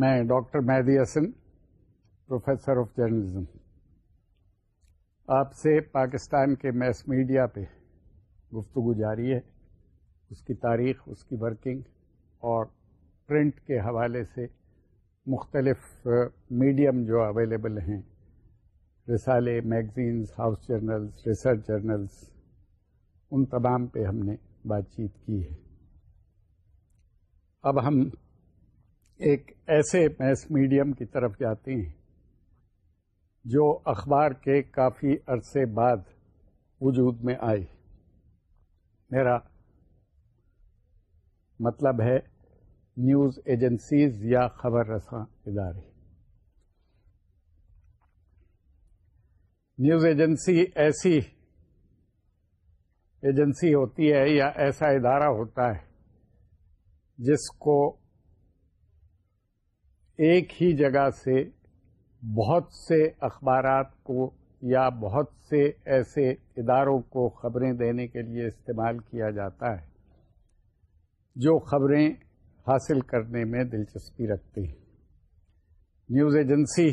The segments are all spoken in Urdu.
میں doctor Mahdi Hasan, professor of journalism. آپ سے پاکستان کے میس میڈیا پہ گفتگو جاری ہے۔ اس کی تاریخ، اس کی ورکنگ اور پرنٹ کے حوالے سے مختلف میڈیم جو اویلیبل ہیں، رسالے، magazines, house journals, research journals, ان تمام پہ ہم نے بات چیت کی ہے۔ اب ہم ایک ایسے میس میڈیم کی طرف جاتے ہیں جو اخبار کے کافی عرصے بعد وجود میں آئے۔ میرا مطلب ہے نیوز ایجنسیز یا خبر رساں ادارے۔ نیوز ایجنسی ایسی ایجنسی ہوتی ہے یا ایسا ادارہ ہوتا ہے جس کو ایک ہی جگہ سے بہت سے اخبارات کو یا بہت سے ایسے اداروں کو خبریں دینے کے لیے استعمال کیا جاتا ہے، جو خبریں حاصل کرنے میں دلچسپی رکھتے ہیں۔ نیوز ایجنسی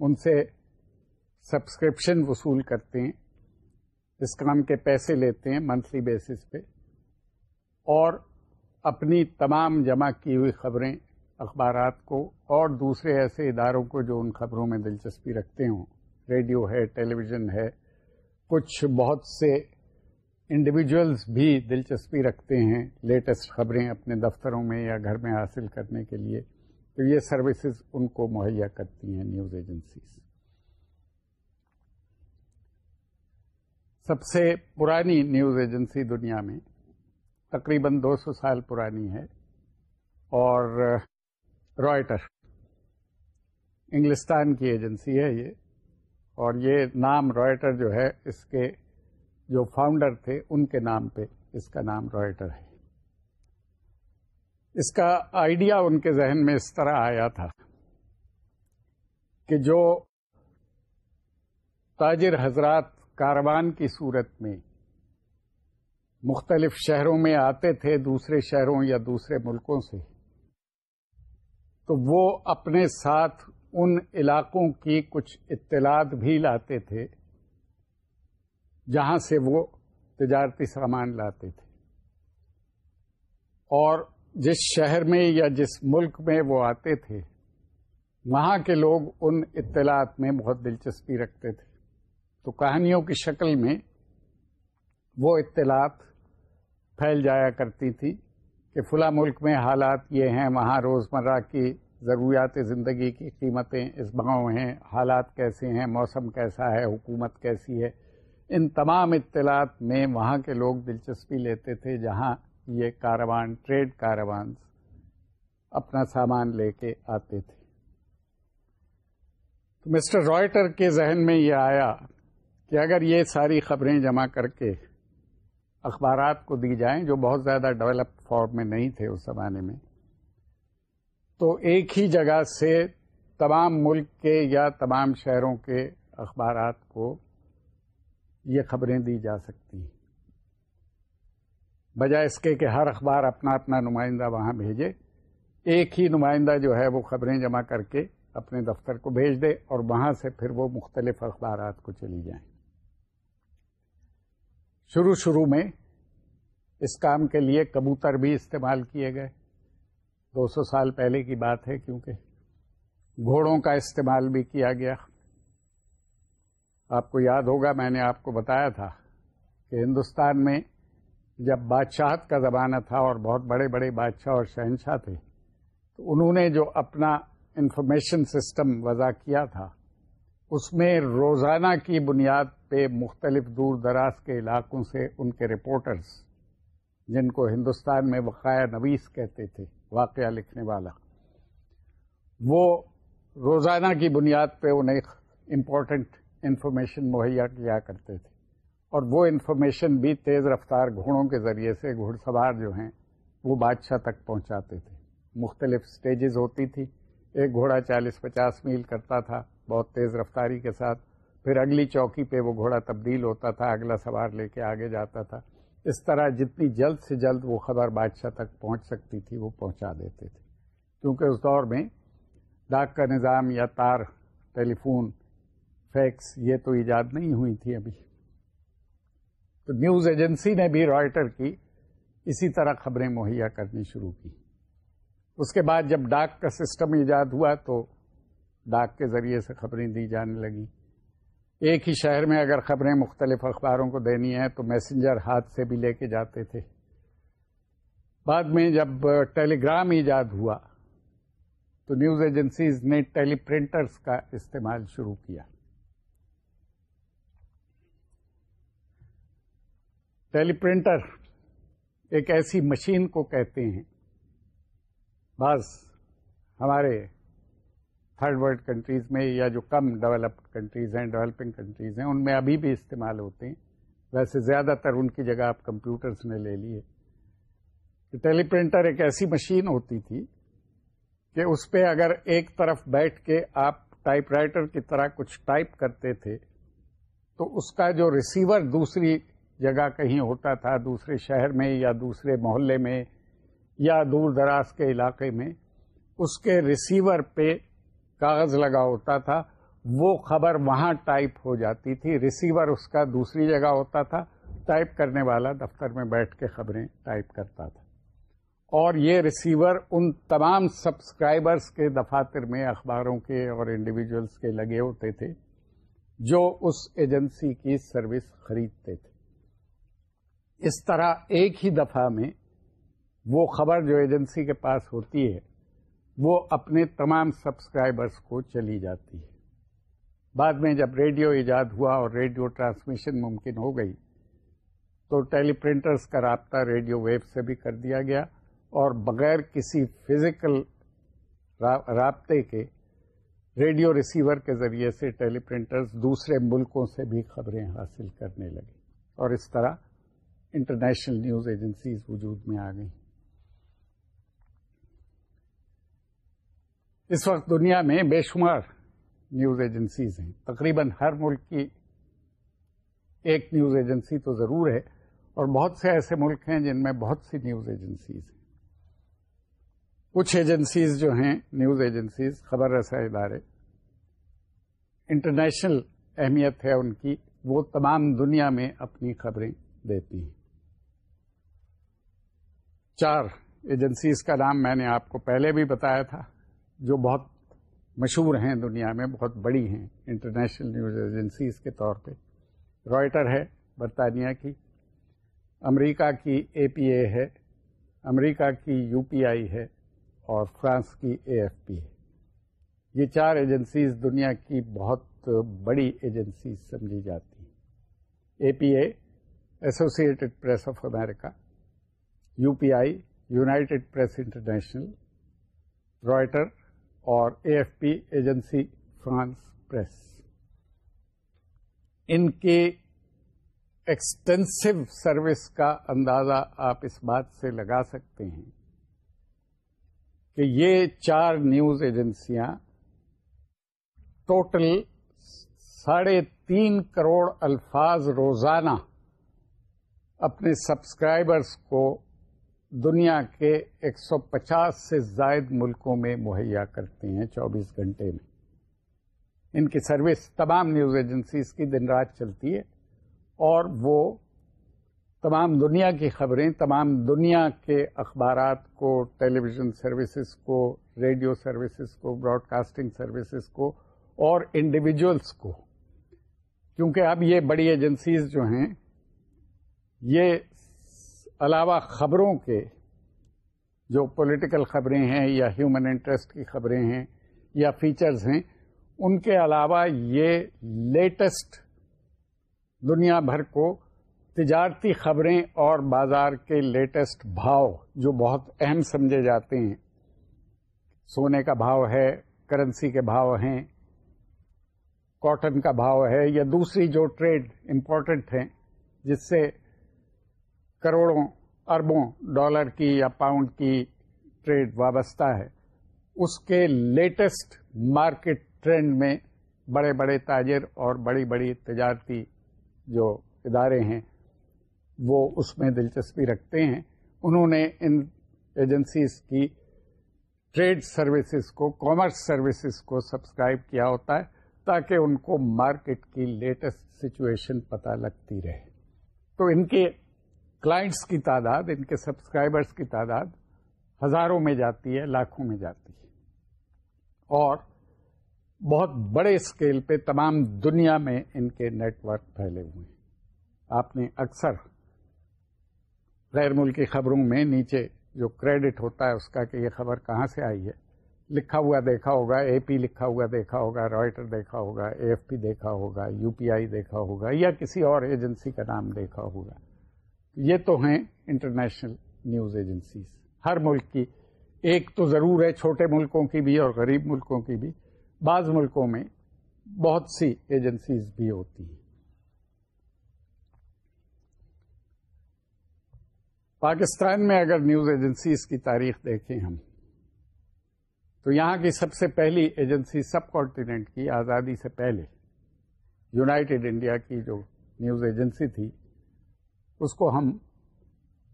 ان سے سبسکرپشن وصول کرتے ہیں، اس کام کے پیسے لیتے ہیں منتھلی بیسس پہ، اور اپنی تمام جمع کی ہوئی خبریں اخبارات کو اور دوسرے ایسے اداروں کو جو ان خبروں میں دلچسپی رکھتے ہوں۔ ریڈیو ہے ٹیلی ویژن ہے، کچھ بہت سے انڈیویجولس بھی دلچسپی رکھتے ہیں لیٹسٹ خبریں اپنے دفتروں میں یا گھر میں حاصل کرنے کے لیے۔ تو یہ سروسز ان کو مہیا کرتی ہیں نیوز ایجنسیز سب سے پرانی نیوز ایجنسی دنیا میں تقریباً دو سو سال پرانی ہے اور رائٹر۔ انگلستان کی ایجنسی ہے یہ۔ اور یہ نام رائٹر جو ہے، اس کے جو فاؤنڈر تھے، ان کے نام پہ اس کا نام رائٹر ہے۔ اس کا آئیڈیا ان کے ذہن میں اس طرح آیا تھا کہ جو تاجر حضرات کاروان کی صورت میں مختلف شہروں میں آتے تھے، دوسرے شہروں یا دوسرے ملکوں سے تو وہ اپنے ساتھ ان علاقوں کی کچھ اطلاعات بھی لاتے تھے جہاں سے وہ تجارتی سامان لاتے تھے۔ اور جس شہر میں یا جس ملک میں وہ آتے تھے، وہاں کے لوگ ان اطلاعات میں بہت دلچسپی رکھتے تھے۔ تو کہانیوں کی شکل میں وہ اطلاعات پھیل جایا کرتی تھی کہ فلاں ملک میں حالات یہ ہیں، وہاں روزمرہ کی ضروریات زندگی کی قیمتیں اس بھاؤ ہیں، حالات کیسے ہیں، موسم کیسا ہے، حکومت کیسی ہے۔ ان تمام اطلاعات میں وہاں کے لوگ دلچسپی لیتے تھے، جہاں یہ کاروان، ٹریڈ کاروان اپنا سامان لے کے آتے تھے۔ تو مسٹر رائٹر کے ذہن میں یہ آیا کہ اگر یہ ساری خبریں جمع کر کے اخبارات کو دی جائیں جو بہت زیادہ ڈیولپ فارم میں نہیں تھے اس زمانے میں، تو ایک ہی جگہ سے تمام ملک کے یا تمام شہروں کے اخبارات کو یہ خبریں دی جا سکتی ہیں۔ بجائے اس کے کہ ہر اخبار اپنا اپنا نمائندہ وہاں بھیجے، ایک ہی نمائندہ جو ہے وہ خبریں جمع کر کے اپنے دفتر کو بھیج دے اور وہاں سے پھر وہ مختلف اخبارات کو چلی جائیں۔ شروع شروع میں اس کام کے لیے کبوتر بھی استعمال کیے گئے۔ دو سو سال پہلے کی بات ہے کیونکہ گھوڑوں کا استعمال بھی کیا گیا۔ آپ کو یاد ہوگا، میں نے آپ کو بتایا تھا کہ ہندوستان میں جب بادشاہت کا زمانہ تھا اور بہت بڑے بڑے بادشاہ اور شہنشاہ تھے، تو انہوں نے جو اپنا انفارمیشن سسٹم وضع کیا تھا اس میں روزانہ کی بنیاد پہ مختلف دور دراز کے علاقوں سے ان کے رپورٹرز، جن کو ہندوستان میں وقایا نویس کہتے تھے، واقعہ لکھنے والا۔ وہ روزانہ کی بنیاد پہ انہیں امپورٹنٹ انفارمیشن مہیا کیا کرتے تھے۔ اور وہ انفارمیشن بھی تیز رفتار گھوڑوں کے ذریعے سے گھڑ سوار جو ہیں، وہ بادشاہ تک پہنچاتے تھے۔ مختلف سٹیجز ہوتی تھی۔ ایک گھوڑا چالیس پچاس میل کرتا تھا بہت تیز رفتاری کے ساتھ۔ پھر اگلی چوکی پہ وہ گھوڑا تبدیل ہوتا تھا، اگلا سوار لے کے آگے جاتا تھا۔ اس طرح جتنی جلد سے جلد وہ خبر بادشاہ تک پہنچ سکتی تھی، وہ پہنچا دیتے تھے۔ کیونکہ اس دور میں ڈاک کا نظام یا تار ٹیلی فون فیکس، یہ تو ایجاد نہیں ہوئی تھی ابھی۔ تو نیوز ایجنسی نے بھی رائٹر کی اسی طرح خبریں مہیا کرنی شروع کی۔ اس کے بعد جب ڈاک کا سسٹم ایجاد ہوا تو ڈاک کے ذریعے سے خبریں دی جانے لگی ایک ہی شہر میں اگر خبریں مختلف اخباروں کو دینی ہیں تو میسنجر ہاتھ سے بھی لے کے جاتے تھے۔ بعد میں جب ٹیلی گرام ایجاد ہوا تو نیوز ایجنسیز نے ٹیلی پرنٹرز کا استعمال شروع کیا۔ ٹیلی پرنٹر ایک ایسی مشین کو کہتے ہیں۔ بعض ہمارے تھرڈ ورلڈ کنٹریز میں یا جو کم ڈیولپڈ کنٹریز ہیں، ڈیولپنگ کنٹریز ہیں، ان میں ابھی بھی استعمال ہوتے ہیں۔ ویسے زیادہ تر ان کی جگہ آپ کمپیوٹرز نے لے لیے ٹیلی پرنٹر ایک ایسی مشین ہوتی تھی کہ اس پہ اگر ایک طرف بیٹھ کے آپ ٹائپ رائٹر کی طرح کچھ ٹائپ کرتے تھے، تو اس کا جو ریسیور دوسری جگہ کہیں ہوتا تھا، دوسرے شہر میں یا دوسرے محلے میں یا دور دراز کے علاقے میں، اس کے ریسیور پہ کاغذ لگا ہوتا تھا، وہ خبر وہاں ٹائپ ہو جاتی تھی، ریسیور اس کا دوسری جگہ ہوتا تھا، ٹائپ کرنے والا دفتر میں بیٹھ کے خبریں ٹائپ کرتا تھا۔ اور یہ ریسیور ان تمام سبسکرائبرز کے دفاتر میں، اخباروں کے اور انڈیویجلس کے لگے ہوتے تھے، جو اس ایجنسی کی سروس خریدتے تھے۔ اس طرح ایک ہی دفعہ میں وہ خبر جو ایجنسی کے پاس ہوتی ہے وہ اپنے تمام سبسکرائبرز کو چلی جاتی ہے۔ بعد میں جب ریڈیو ایجاد ہوا اور ریڈیو ٹرانسمیشن ممکن ہو گئی، تو ٹیلی پرنٹرز کا رابطہ ریڈیو ویو سے بھی کر دیا گیا اور بغیر کسی فزیکل رابطے کے ریڈیو ریسیور کے ذریعے سے ٹیلی پرنٹرز دوسرے ملکوں سے بھی خبریں حاصل کرنے لگے اور اس طرح انٹرنیشنل نیوز ایجنسیز وجود میں آ گئی اس وقت دنیا میں بے شمار نیوز ایجنسیز ہیں۔ تقریباً ہر ملک کی ایک نیوز ایجنسی تو ضرور ہے، اور بہت سے ایسے ملک ہیں جن میں بہت سی نیوز ایجنسیز ہیں۔ کچھ ایجنسیز جو ہیں، نیوز ایجنسیز، خبر رسائی ادارے، انٹرنیشنل اہمیت ہے ان کی، وہ تمام دنیا میں اپنی خبریں دیتی ہیں۔ چار ایجنسیز کا نام میں نے آپ کو پہلے بھی بتایا تھا۔ جو بہت مشہور ہیں دنیا میں، بہت بڑی ہیں انٹرنیشنل نیوز ایجنسیز کے طور پہ۔ رائٹر ہے برطانیہ کی، امریکہ کی اے پی اے ہے، امریکہ کی یو پی آئی ہے اور فرانس کی اے ایف پی ہے۔ یہ چار ایجنسیز دنیا کی بہت بڑی ایجنسیز سمجھی جاتی ہیں۔ A P A Associated Press of America U P I United Press International Reuters اور A F P agency France press. ان کے ایکسٹینسو سروس کا اندازہ آپ اس بات سے لگا سکتے ہیں کہ یہ چار نیوز ایجنسیاں ٹوٹل ساڑھے تین کروڑ الفاظ روزانہ اپنے سبسکرائبرس کو دنیا کے ایک سو پچاس سے زائد ملکوں میں مہیا کرتے ہیں چوبیس گھنٹے میں۔ ان کی سروس تمام نیوز ایجنسیز کی دن رات چلتی ہے اور وہ تمام دنیا کی خبریں، تمام دنیا کے اخبارات کو ٹیلی ویژن سروسز کو، ریڈیو سروسز کو براڈ کاسٹنگ سروسز کو اور انڈیویجلس کو۔ کیونکہ اب یہ بڑی ایجنسیز جو ہیں، یہ علاوہ خبروں کے جو پولیٹیکل خبریں ہیں یا ہیومن انٹرسٹ کی خبریں ہیں یا فیچرز ہیں، ان کے علاوہ یہ لیٹسٹ دنیا بھر کو تجارتی خبریں اور بازار کے لیٹسٹ بھاؤ جو بہت اہم سمجھے جاتے ہیں۔ سونے کا بھاؤ ہے کرنسی کے بھاؤ ہیں کاٹن کا بھاؤ ہے یا دوسری جو ٹریڈ امپورٹنٹ ہیں، جس سے کروڑوں اربوں ڈالر کی یا پاؤنڈ کی ٹریڈ وابستہ ہے۔ اس کے لیٹسٹ مارکیٹ ٹرینڈ میں بڑے بڑے تاجر اور بڑی بڑی تجارتی جو ادارے ہیں، وہ اس میں دلچسپی رکھتے ہیں۔ انہوں نے ان ایجنسیز کی ٹریڈ سروسز کو، کامرس سروسز کو سبسکرائب کیا ہوتا ہے تاکہ ان کو مارکیٹ کی لیٹسٹ سچویشن پتہ لگتی رہے۔ تو ان کے کلائنٹس کی تعداد، ان کے سبسکرائبرس کی تعداد ہزاروں میں جاتی ہے، لاکھوں میں جاتی ہے۔ اور بہت بڑے اسکیل پہ تمام دنیا میں ان کے نیٹ ورک پھیلے ہوئے ہیں۔ آپ نے اکثر غیر ملکی خبروں میں نیچے جو کریڈٹ ہوتا ہے اس کا کہ یہ خبر کہاں سے آئی ہے، لکھا ہوا دیکھا ہوگا، اے پی لکھا ہوا دیکھا ہوگا رائٹر دیکھا ہوگا، اے ایف پی دیکھا ہوگا، یو پی آئی دیکھا ہوگا یا کسی اور ایجنسی کا نام دیکھا ہوگا۔ یہ تو ہیں انٹرنیشنل نیوز ایجنسیز۔ ہر ملک کی، ایک تو ضرور ہے چھوٹے ملکوں کی بھی اور غریب ملکوں کی بھی۔ بعض ملکوں میں بہت سی ایجنسیز بھی ہوتی ہیں۔ پاکستان میں اگر نیوز ایجنسیز کی تاریخ دیکھیں ہم، تو یہاں کی سب سے پہلی ایجنسی سب کانٹیننٹ کی آزادی سے پہلے یونائٹڈ انڈیا کی جو نیوز ایجنسی تھی اس کو ہم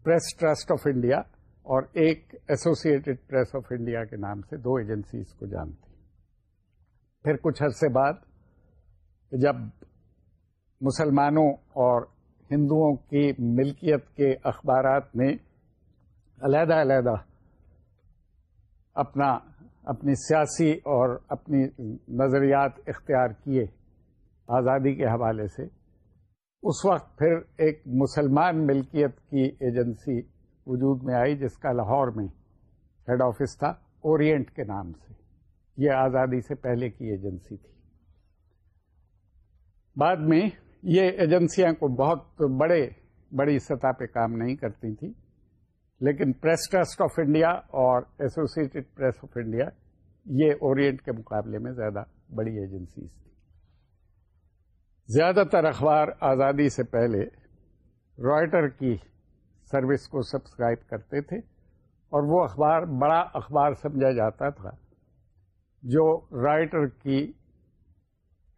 پریس ٹرسٹ آف انڈیا اور ایک ایسوسیٹڈ پریس آف انڈیا کے نام سے دو ایجنسیز کو جانتے پھر کچھ عرصے بعد جب مسلمانوں اور ہندوؤں کی ملکیت کے اخبارات نے علیحدہ علیحدہ اپنا اپنی سیاسی اور اپنی نظریات اختیار کیے آزادی کے حوالے سے اس وقت پھر ایک مسلمان ملکیت کی ایجنسی وجود میں آئی جس کا لاہور میں ہیڈ آفس تھا، اورینٹ کے نام سے۔ یہ آزادی سے پہلے کی ایجنسی تھی۔ بعد میں یہ ایجنسیاں کو بہت بڑے، بڑی سطح پہ کام نہیں کرتی تھیں، لیکن پریس ٹرسٹ آف انڈیا اور ایسوسیٹڈ پریس آف انڈیا یہ اورینٹ کے مقابلے میں زیادہ بڑی ایجنسیز تھی زیادہ تر اخبار آزادی سے پہلے رائٹر کی سروس کو سبسکرائب کرتے تھے اور وہ اخبار بڑا اخبار سمجھا جاتا تھا جو رائٹر کی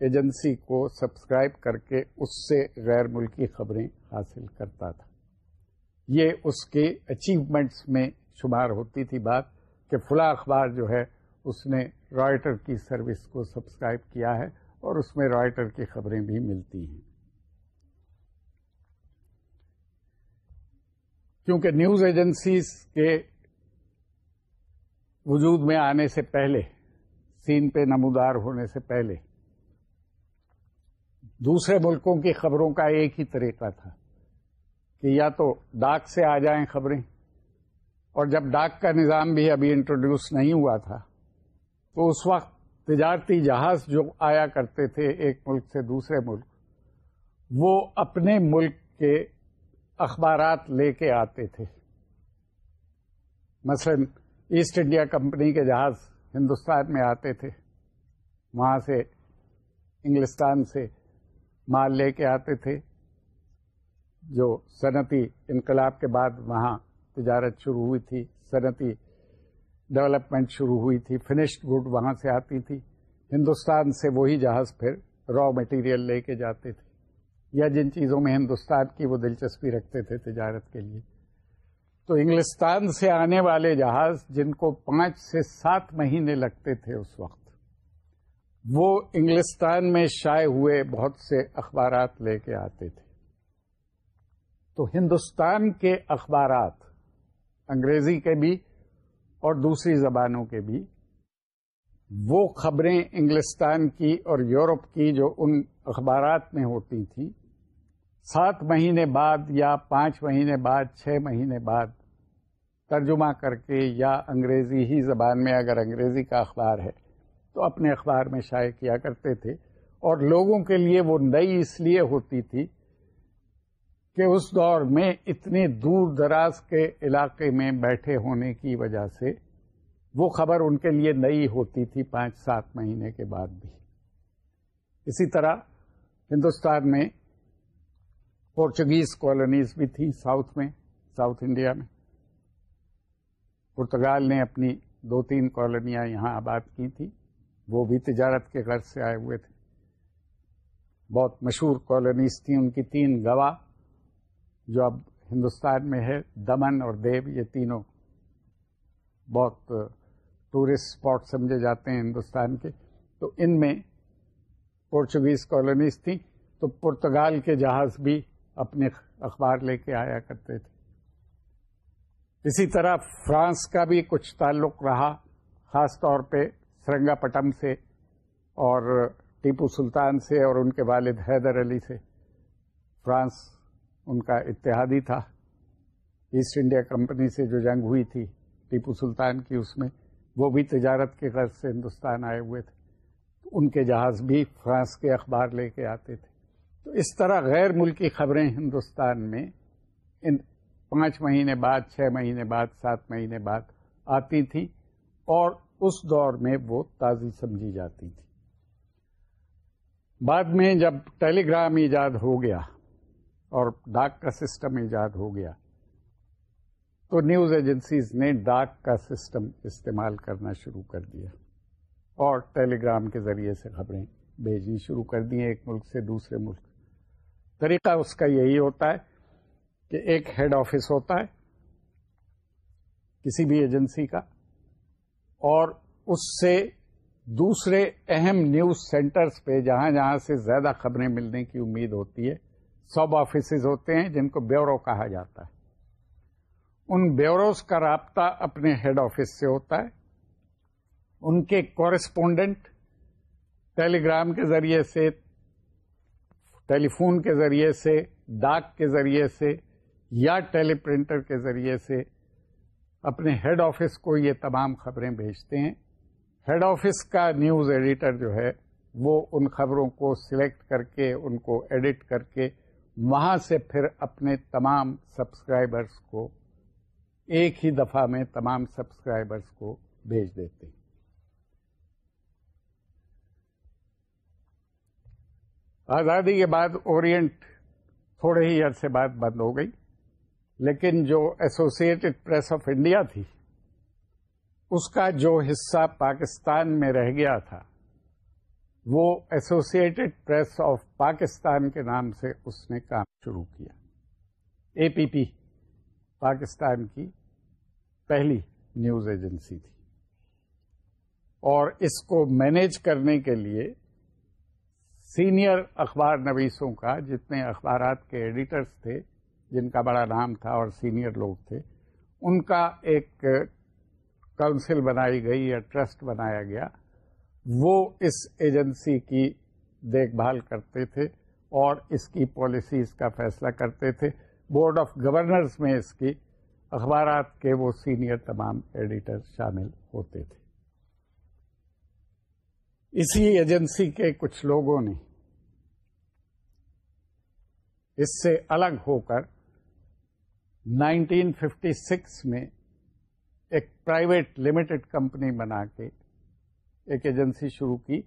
ایجنسی کو سبسکرائب کر کے اس سے غیر ملکی خبریں حاصل کرتا تھا۔ یہ اس کے اچیومنٹس میں شمار ہوتی تھی بات کہ فلاں اخبار جو ہے اس نے رائٹر کی سروس کو سبسکرائب کیا ہے اور اس میں رائٹر کی خبریں بھی ملتی ہیں۔ کیونکہ نیوز ایجنسیز کے وجود میں آنے سے پہلے، سین پہ نمودار ہونے سے پہلے، دوسرے ملکوں کی خبروں کا ایک ہی طریقہ تھا کہ یا تو ڈاک سے آ جائیں خبریں، اور جب ڈاک کا نظام بھی ابھی انٹروڈیوس نہیں ہوا تھا، تو اس وقت تجارتی جہاز جو آیا کرتے تھے ایک ملک سے دوسرے ملک، وہ اپنے ملک کے اخبارات لے کے آتے تھے۔ مثلا ایسٹ انڈیا کمپنی کے جہاز ہندوستان میں آتے تھے، وہاں سے انگلستان سے مال لے کے آتے تھے۔ جو صنعتی انقلاب کے بعد وہاں تجارت شروع ہوئی تھی، صنعتی ڈیولپمنٹ شروع ہوئی تھی، فنشڈ گڈ وہاں سے آتی تھی۔ ہندوستان سے وہی جہاز پھر را مٹیریل لے کے جاتے تھے۔ یا جن چیزوں میں ہندوستان کی وہ دلچسپی رکھتے تھے تجارت کے لیے۔ تو انگلستان سے آنے والے جہاز جن کو پانچ سے سات مہینے لگتے تھے اس وقت، وہ انگلستان میں شائع ہوئے بہت سے اخبارات لے کے آتے تھے۔ تو ہندوستان کے اخبارات، انگریزی کے بھی اور دوسری زبانوں کے بھی، وہ خبریں انگلستان کی اور یورپ کی جو ان اخبارات میں ہوتی تھیں سات مہینے بعد یا پانچ مہینے بعد، چھ مہینے بعد ترجمہ کر کے یا انگریزی ہی زبان میں، اگر انگریزی کا اخبار ہے تو اپنے اخبار میں شائع کیا کرتے تھے۔ اور لوگوں کے لیے وہ نئی اس لیے ہوتی تھی کہ اس دور میں اتنے دور دراز کے علاقے میں بیٹھے ہونے کی وجہ سے وہ خبر ان کے لیے نئی ہوتی تھی پانچ سات مہینے کے بعد بھی۔ اسی طرح ہندوستان میں پورچگیز کالونیز بھی تھی ساؤتھ میں، ساؤتھ انڈیا میں۔ پرتگال نے اپنی دو تین کالونیاں یہاں آباد کی تھی وہ بھی تجارت کے غرض سے آئے ہوئے تھے۔ بہت مشہور کالونیز تھیں، ان کی تین گواہ جو اب ہندوستان میں ہے، دمن اور دیو، یہ تینوں بہت ٹورسٹ اسپاٹ سمجھے جاتے ہیں ہندوستان کے۔ تو ان میں پورچوگیز کالونیز تھیں، تو پرتگال کے جہاز بھی اپنے اخبار لے کے آیا کرتے تھے۔ اسی طرح فرانس کا بھی کچھ تعلق رہا، خاص طور پہ سرنگا پٹم سے اور ٹیپو سلطان سے اور ان کے والد حیدر علی سے۔ فرانس ان کا اتحادی تھا۔ ایسٹ انڈیا کمپنی سے جو جنگ ہوئی تھی، ٹیپو سلطان کی، اس میں وہ بھی تجارت کے غرض سے ہندوستان آئے ہوئے تھے۔ ان کے جہاز بھی فرانس کے اخبار لے کے آتے تھے۔ تو اس طرح غیر ملکی خبریں ہندوستان میں ان پانچ مہینے بعد، چھ مہینے بعد، سات مہینے بعد آتی تھیں اور اس دور میں وہ تازی سمجھی جاتی تھی۔ بعد میں جب ٹیلی گرام ایجاد ہو گیا اور ڈاک کا سسٹم ایجاد ہو گیا۔ تو نیوز ایجنسیز نے ڈاک کا سسٹم استعمال کرنا شروع کر دیا اور ٹیلی گرام کے ذریعے سے خبریں بھیجنی شروع کر دی ایک ملک سے دوسرے ملک۔ طریقہ اس کا یہی ہوتا ہے کہ ایک ہیڈ آفس ہوتا ہے کسی بھی ایجنسی کا اور اس سے دوسرے اہم نیوز سینٹرز پہ جہاں جہاں سے زیادہ خبریں ملنے کی امید ہوتی ہے سب آفیسز ہوتے ہیں جن کو بیورو کہا جاتا ہے۔ ان بیوروز کا رابطہ اپنے ہیڈ آفس سے ہوتا ہے۔ ان کے کورسپونڈنٹ ٹیلی گرام کے ذریعے سے، ٹیلی فون کے ذریعے سے، ڈاک کے ذریعے سے یا ٹیلی پرنٹر کے ذریعے سے اپنے ہیڈ آفس کو یہ تمام خبریں بھیجتے ہیں۔ ہیڈ آفس کا نیوز ایڈیٹر جو ہے، وہ ان خبروں کو سلیکٹ کر کے، ان کو ایڈٹ کر کے وہاں سے پھر اپنے تمام سبسکرائبرس کو ایک ہی دفعہ میں تمام سبسکرائبرس کو بھیج دیتے ہیں۔ آزادی کے بعد اورینٹ تھوڑے ہی عرصے بعد بند ہو گئی، لیکن جو ایسوسیٹڈ پریس آف انڈیا تھی، اس کا جو حصہ پاکستان میں رہ گیا تھا وہ ایسوسیٹڈ پریس آف پاکستان کے نام سے اس نے کام شروع کیا۔ اے پی پی پاکستان کی پہلی نیوز ایجنسی تھی۔ اور اس کو مینیج کرنے کے لیے سینئر اخبار نویسوں کا، جتنے اخبارات کے ایڈیٹرز تھے، جن کا بڑا نام تھا اور سینئر لوگ تھے، ان کا ایک کاؤنسل بنائی گئی یا ٹرسٹ بنایا گیا۔ وہ اس ایجنسی کی دیکھ بھال کرتے تھے اور اس کی پالیسیز کا فیصلہ کرتے تھے۔ بورڈ آف گورنرز میں اس کی اخبارات کے وہ سینئر تمام ایڈیٹر شامل ہوتے تھے۔ اسی ایجنسی کے کچھ لوگوں نے اس سے الگ ہو کر 1956 میں ایک پرائیویٹ لمیٹڈ کمپنی بنا کے ایک ایجنسی شروع کی،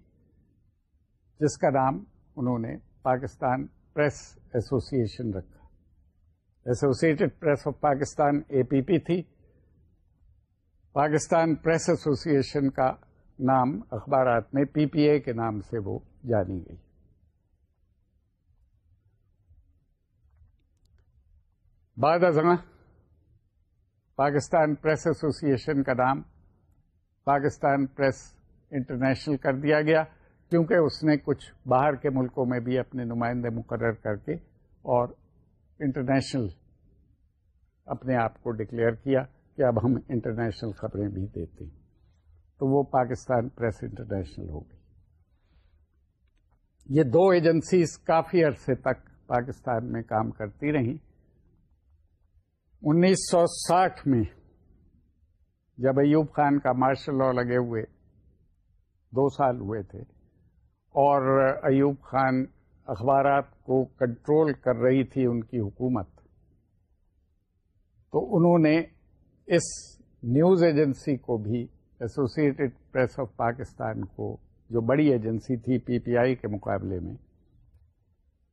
جس کا نام انہوں نے پاکستان پریس ایسوسی ایشن رکھا۔ Associated Press of Pakistan A P P تھی۔ پاکستان پریس ایسوسی ایشن کا نام اخبارات میں پی پی اے کے نام سے وہ جانی گئی۔ بعد ازاں پاکستان پریس ایسوسی ایشن کا نام پاکستان پریس انٹرنیشنل کر دیا گیا، کیونکہ اس نے کچھ باہر کے ملکوں میں بھی اپنے نمائندے مقرر کر کے اور انٹرنیشنل اپنے آپ کو ڈکلیئر کیا کہ اب ہم انٹرنیشنل خبریں بھی دیتے ہیں۔ تو وہ پاکستان پریس انٹرنیشنل ہو گئی۔ یہ دو ایجنسیز کافی عرصے تک پاکستان میں کام کرتی رہیں۔ انیس سو ساٹھ میں جب ایوب خان کا مارشل لا لگے ہوئے دو سال ہوئے تھے اور ایوب خان اخبارات کو کنٹرول کر رہی تھی ان کی حکومت، تو انہوں نے اس نیوز ایجنسی کو بھی ایسوسیٹڈ پریس آف پاکستان کو، جو بڑی ایجنسی تھی پی پی آئی کے مقابلے میں،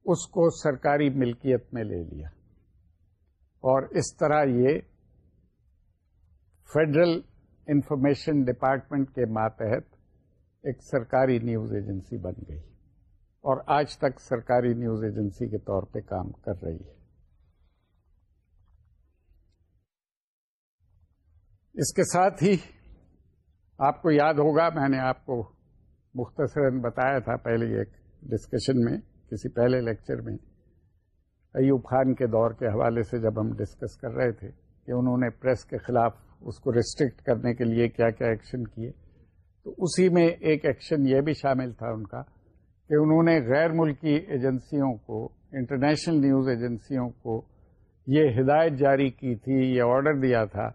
اس کو سرکاری ملکیت میں لے لیا۔ اور اس طرح یہ فیڈرل انفارمیشن ڈپارٹمنٹ کے ماتحت ایک سرکاری نیوز ایجنسی بن گئی اور آج تک سرکاری نیوز ایجنسی کے طور پہ کام کر رہی ہے۔ اس کے ساتھ ہی آپ کو یاد ہوگا، میں نے آپ کو مختصراً بتایا تھا پہلے ایک ڈسکشن میں، کسی پہلے لیکچر میں، ایوب خان کے دور کے حوالے سے جب ہم ڈسکس کر رہے تھے کہ انہوں نے پریس کے خلاف اس کو ریسٹرکٹ کرنے کے لیے کیا کیا ایکشن کیے۔ تو اسی میں ایک ایکشن یہ بھی شامل تھا ان کا کہ انہوں نے غیر ملکی ایجنسیوں کو، انٹرنیشنل نیوز ایجنسیوں کو یہ ہدایت جاری کی تھی، یہ آرڈر دیا تھا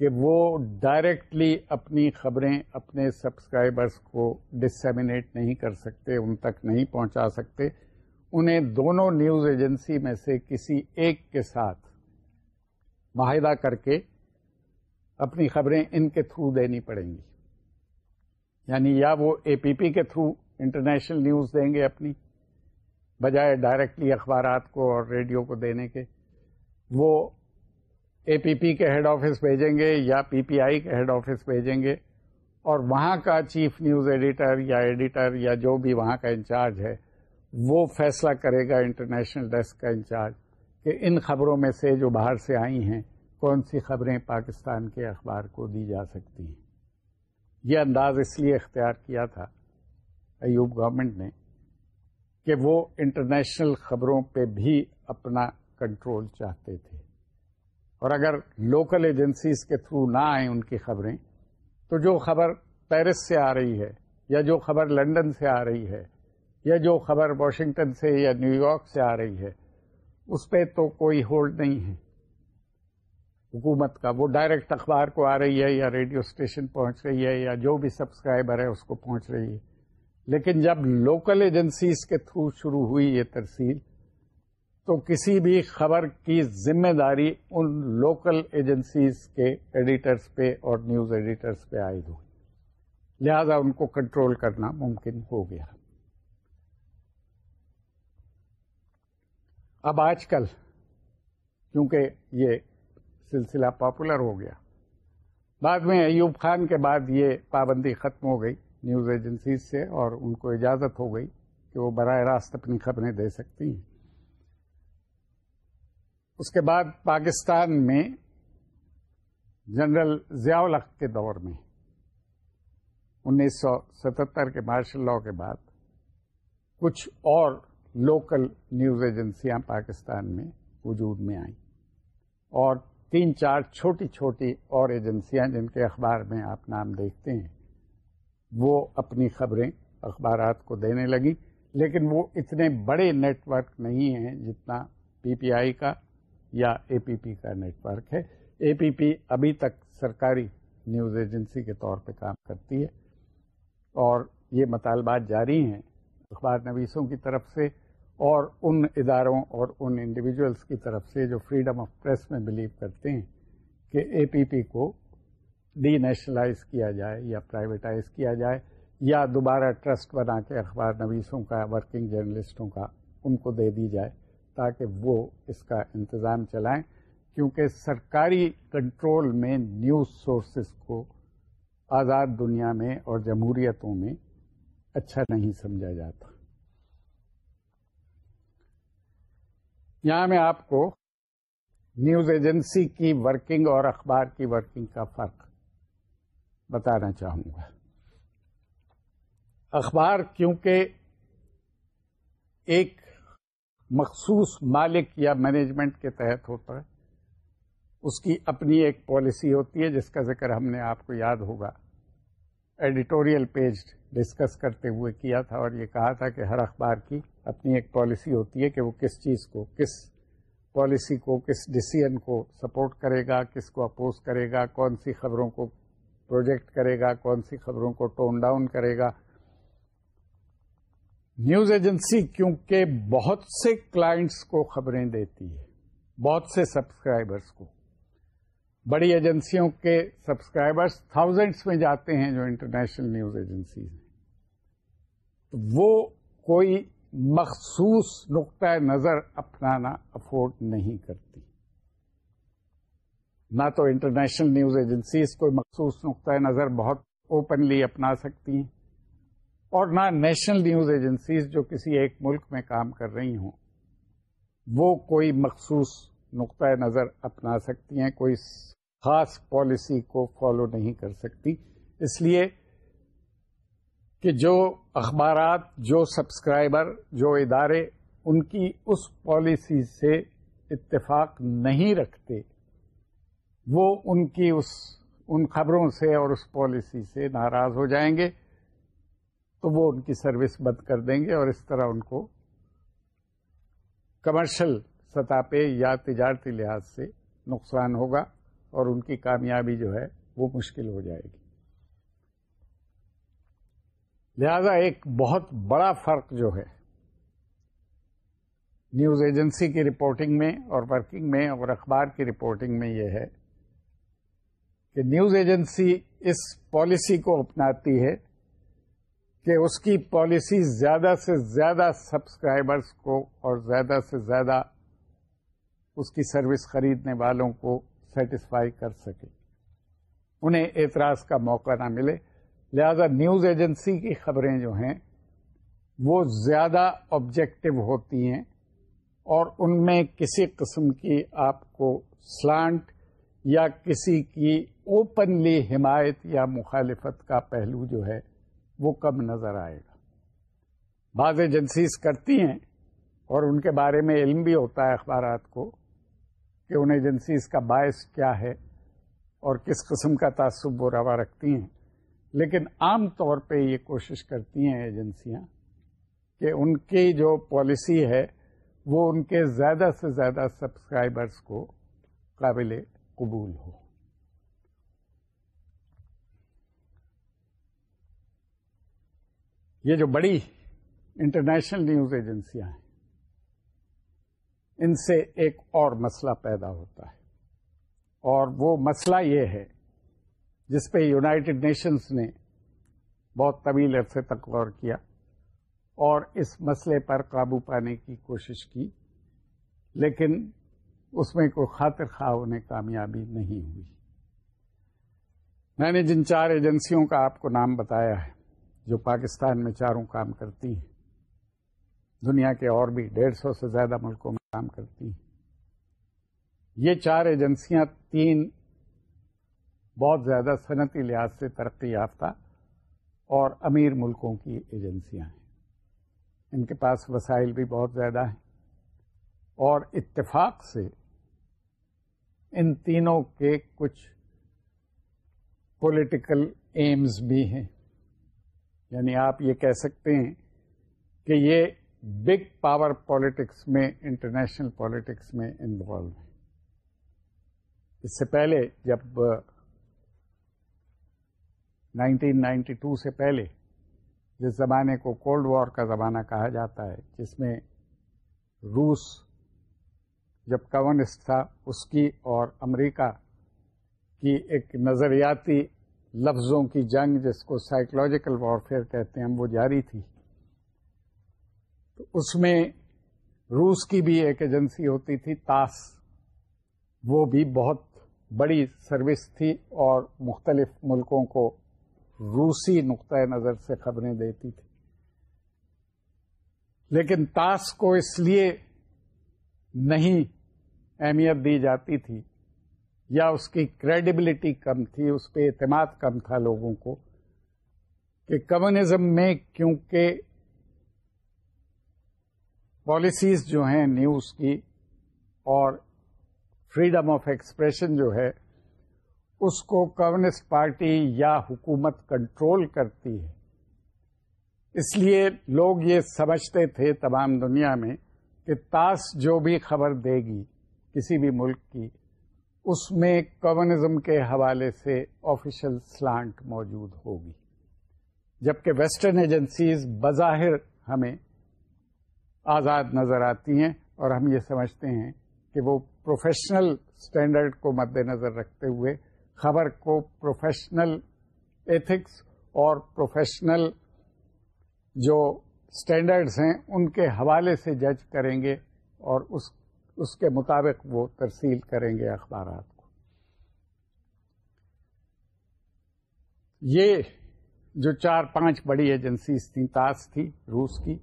کہ وہ ڈائریکٹلی اپنی خبریں، اپنے سبسکرائبرس کو ڈسمینیٹ نہیں کر سکتے، ان تک نہیں پہنچا سکتے۔ انہیں دونوں نیوز ایجنسی میں سے کسی ایک کے ساتھ معاہدہ کر کے اپنی خبریں ان کے تھرو دینی پڑیں گی۔ یعنی یا وہ اے پی پی کے تھرو انٹرنیشنل نیوز دیں گے اپنی، بجائے ڈائریکٹلی اخبارات کو اور ریڈیو کو دینے کے، وہ اے پی پی کے ہیڈ آفس بھیجیں گے یا پی پی آئی کے ہیڈ آفس بھیجیں گے، اور وہاں کا چیف نیوز ایڈیٹر یا ایڈیٹر یا جو بھی وہاں کا انچارج ہے، وہ فیصلہ کرے گا انٹرنیشنل ڈیسک کا انچارج کہ ان خبروں میں سے جو باہر سے آئی ہیں، کون سی خبریں پاکستان کے اخبار کو دی جا سکتی ہیں۔ یہ انداز اس لیے اختیار کیا تھا ایوب گورنمنٹ نے کہ وہ انٹرنیشنل خبروں پہ بھی اپنا کنٹرول چاہتے تھے۔ اور اگر لوکل ایجنسیز کے تھرو نہ آئیں ان کی خبریں، تو جو خبر پیرس سے آ رہی ہے یا جو خبر لنڈن سے آ رہی ہے یا جو خبر واشنگٹن سے یا نیو یارک سے آ رہی ہے، اس پہ تو کوئی ہولڈ نہیں ہے۔ حکومت کا، وہ ڈائریکٹ اخبار کو آ رہی ہے یا ریڈیو اسٹیشن پہنچ رہی ہے یا جو بھی سبسکرائبر ہے اس کو پہنچ رہی ہے۔ لیکن جب لوکل ایجنسیز کے تھرو شروع ہوئی یہ ترسیل، تو کسی بھی خبر کی ذمہ داری ان لوکل ایجنسیز کے ایڈیٹرز پہ اور نیوز ایڈیٹرز پہ عائد ہوئی۔ لہذا ان کو کنٹرول کرنا ممکن ہو گیا۔ اب آج کل، کیونکہ یہ سلسلہ پاپولر ہو گیا۔ بعد میں ایوب خان کے بعد یہ پابندی ختم ہو گئی نیوز ایجنسیز سے اور ان کو اجازت ہو گئی کہ وہ براہ راست اپنی خبریں دے سکتی ہیں۔ اس کے بعد پاکستان میں جنرل ضیاء الحق کے دور میں انیس سو ستہتر کے مارشل لاء کے بعد کچھ اور لوکل نیوز ایجنسیاں پاکستان میں وجود میں آئیں اور تین چار چھوٹی چھوٹی اور ایجنسیاں جن کے اخبار میں آپ نام دیکھتے ہیں، وہ اپنی خبریں اخبارات کو دینے لگی لیکن وہ اتنے بڑے نیٹ ورک نہیں ہیں جتنا پی پی آئی کا یا اے پی پی کا نیٹ ورک ہے۔ اے پی پی ابھی تک سرکاری نیوز ایجنسی کے طور پہ کام کرتی ہے اور یہ مطالبات جاری ہیں۔ اخبار نویسوں کی طرف سے اور ان اداروں اور ان انڈیویجولس کی طرف سے جو فریڈم آف پریس میں بلیو کرتے ہیں کہ اے پی پی کو ڈی نیشنلائز کیا جائے یا پرائیویٹائز کیا جائے یا دوبارہ ٹرسٹ بنا کے اخبار نویسوں کا ورکنگ جرنلسٹوں کا ان کو دے دی جائے تاکہ وہ اس کا انتظام چلائیں، کیونکہ سرکاری کنٹرول میں نیوز سورسز کو آزاد دنیا میں اور جمہوریتوں میں اچھا نہیں سمجھا جاتا۔ یہاں میں آپ کو نیوز ایجنسی کی ورکنگ اور اخبار کی ورکنگ کا فرق بتانا چاہوں گا۔ اخبار کیونکہ ایک مخصوص مالک یا مینجمنٹ کے تحت ہوتا ہے، اس کی اپنی ایک پالیسی ہوتی ہے، جس کا ذکر ہم نے آپ کو یاد ہوگا۔ ایڈیٹوریل پیج ڈسکس کرتے ہوئے کیا تھا اور یہ کہا تھا کہ ہر اخبار کی اپنی ایک پالیسی ہوتی ہے کہ وہ کس چیز کو، کس پالیسی کو، کس ڈسیزن کو سپورٹ کرے گا، کس کو اپوز کرے گا، کون سی خبروں کو پروجیکٹ کرے گا، کون سی خبروں کو ٹون ڈاؤن کرے گا۔ نیوز ایجنسی کیونکہ بہت سے کلائنٹس کو خبریں دیتی ہے، بہت سے سبسکرائبرس کو۔ بڑی ایجنسیوں کے سبسکرائبرس تھاؤزینڈس میں جاتے ہیں جو انٹرنیشنل نیوز ایجنسیز ہیں۔ وہ کوئی مخصوص نقطۂ نظر اپنانا افورڈ نہیں کرتی۔ نہ تو انٹرنیشنل نیوز ایجنسیز کوئی مخصوص نقطۂ نظر بہت اوپنلی اپنا سکتی ہیں، اور نہ نیشنل نیوز ایجنسیز جو کسی ایک ملک میں کام کر رہی ہوں، وہ کوئی مخصوص نقطۂ نظر اپنا سکتی ہیں، کوئی خاص پالیسی کو فالو نہیں کر سکتی۔ اس لیے کہ جو اخبارات، جو سبسکرائبر، جو ادارے ان کی اس پالیسی سے اتفاق نہیں رکھتے، وہ ان کی اس، ان خبروں سے اور اس پالیسی سے ناراض ہو جائیں گے، تو وہ ان کی سروس بند کر دیں گے اور اس طرح ان کو کمرشل سطح پہ یا تجارتی لحاظ سے نقصان ہوگا اور ان کی کامیابی جو ہے وہ مشکل ہو جائے گی۔ لہذا ایک بہت بڑا فرق جو ہے، نیوز ایجنسی کی رپورٹنگ میں اور ورکنگ میں اور اخبار کی رپورٹنگ میں یہ ہے کہ نیوز ایجنسی اس پالیسی کو اپناتی ہے کہ اس کی پالیسی زیادہ سے زیادہ سبسکرائبرس کو اور زیادہ سے زیادہ اس کی سروس خریدنے والوں کو سیٹسفائی کر سکے۔ انہیں اعتراض کا موقع نہ ملے۔ لہذا نیوز ایجنسی کی خبریں جو ہیں، وہ زیادہ آبجیکٹو ہوتی ہیں اور ان میں کسی قسم کی آپ کو سلانٹ یا کسی کی اوپنلی حمایت یا مخالفت کا پہلو جو ہے، وہ کم نظر آئے گا۔ بعض ایجنسیز کرتی ہیں اور ان کے بارے میں علم بھی ہوتا ہے اخبارات کو۔ کہ ان ایجنسیز کا باعث کیا ہے اور کس قسم کا تعصب و روا رکھتی ہیں۔ لیکن عام طور پہ یہ کوشش کرتی ہیں ایجنسیاں کہ ان کی جو پالیسی ہے وہ ان کے زیادہ سے زیادہ سبسکرائبرس کو قابل قبول ہو۔ یہ جو بڑی انٹرنیشنل نیوز ایجنسیاں ہیں ان سے ایک اور مسئلہ پیدا ہوتا ہے۔ اور وہ مسئلہ یہ ہے جس پہ یونائٹڈ نیشنز نے بہت طویل عرصے تک غور کیا اور اس مسئلے پر قابو پانے کی کوشش کی، لیکن اس میں کوئی خاطر خواہ ہونے کامیابی نہیں ہوئی۔ میں نے جن چار ایجنسیوں کا آپ کو نام بتایا ہے، جو پاکستان میں چاروں کام کرتی ہیں، دنیا کے اور بھی ڈیڑھ سو سے زیادہ ملکوں میں کام کرتی ہیں۔ یہ چار ایجنسیاں تین بہت زیادہ صنعتی لحاظ سے ترقی یافتہ اور امیر ملکوں کی ایجنسیاں ہیں۔ ان کے پاس وسائل بھی بہت زیادہ ہیں۔ اور اتفاق سے ان تینوں کے کچھ پولیٹیکل ایمز بھی ہیں۔ یعنی آپ یہ کہہ سکتے ہیں کہ یہ بگ پاور پالیٹکس میں انٹرنیشنل پالیٹکس میں انوالو ہے اس سے پہلے جب نائنٹین نائنٹی ٹو سے پہلے جس زمانے کو کولڈ وار کا زمانہ کہا جاتا ہے، جس میں روس جب کمسٹ تھا، اس کی اور امریکہ کی ایک نظریاتی لفظوں کی جنگ جس کو سائیکولوجیکل وارفیئر کہتے ہیں، وہ جاری تھی۔ تو اس میں روس کی بھی ایک ایجنسی ہوتی تھی، تاس۔ وہ بھی بہت بڑی سروس تھی اور مختلف ملکوں کو روسی نقطۂ نظر سے خبریں دیتی تھی۔ لیکن تاس کو اس لیے نہیں اہمیت دی جاتی تھی، یا اس کی کریڈیبلٹی کم تھی، اس پہ اعتماد کم تھا لوگوں کو کہ کمیونزم میں کیونکہ پالیسیز جو ہیں نیوز کی اور فریڈم آف ایکسپریشن جو ہے، اس کو کمیونسٹ پارٹی یا حکومت کنٹرول کرتی ہے۔ اس لیے لوگ یہ سمجھتے تھے تمام دنیا میں کہ تاس جو بھی خبر دے گی کسی بھی ملک کی، اس میں کمیونزم کے حوالے سے آفیشل سلانٹ موجود ہوگی۔ جبکہ ویسٹرن ایجنسیز بظاہر ہمیں آزاد نظر آتی ہیں اور ہم یہ سمجھتے ہیں کہ وہ پروفیشنل اسٹینڈرڈ کو مد نظر رکھتے ہوئے خبر کو پروفیشنل ایتھکس اور پروفیشنل جو اسٹینڈرڈس ہیں ان کے حوالے سے جج کریں گے اور اس اس کے مطابق وہ ترسیل کریں گے اخبارات کو۔ یہ جو چار پانچ بڑی ایجنسیز تھیں، تاس تھی، روس کی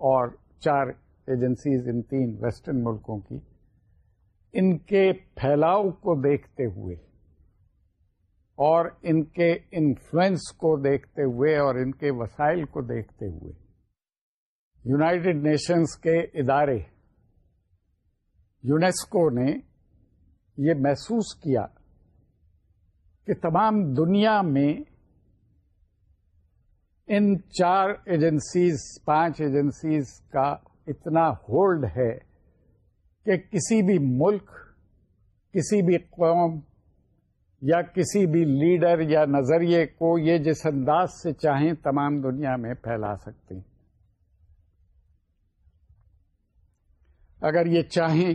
اور چار ایجنسیز، ان تین ویسٹرن ملکوں کی، ان کے پھیلاؤ کو دیکھتے ہوئے اور ان کے انفلوئنس کو دیکھتے ہوئے اور ان کے وسائل کو دیکھتے ہوئے، یونائٹڈ نیشنز کے ادارے یونیسکو نے یہ محسوس کیا کہ تمام دنیا میں ان چار ایجنسیز، پانچ ایجنسیز کا اتنا ہولڈ ہے کہ کسی بھی ملک، کسی بھی قوم یا کسی بھی لیڈر یا نظریے کو یہ جس انداز سے چاہیں تمام دنیا میں پھیلا سکتے ہیں۔ اگر یہ چاہیں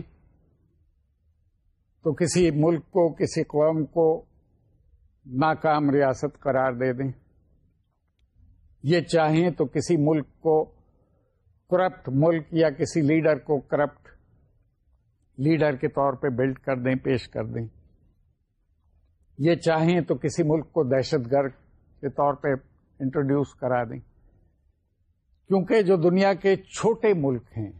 تو کسی ملک کو، کسی قوم کو ناکام ریاست قرار دے دیں۔ یہ چاہیں تو کسی ملک کو کرپٹ ملک یا کسی لیڈر کو کرپٹ لیڈر کے طور پہ بلڈ کر دیں، پیش کر دیں۔ یہ چاہیں تو کسی ملک کو دہشت گرد کے طور پہ انٹروڈیوس کرا دیں۔ کیونکہ جو دنیا کے چھوٹے ملک ہیں،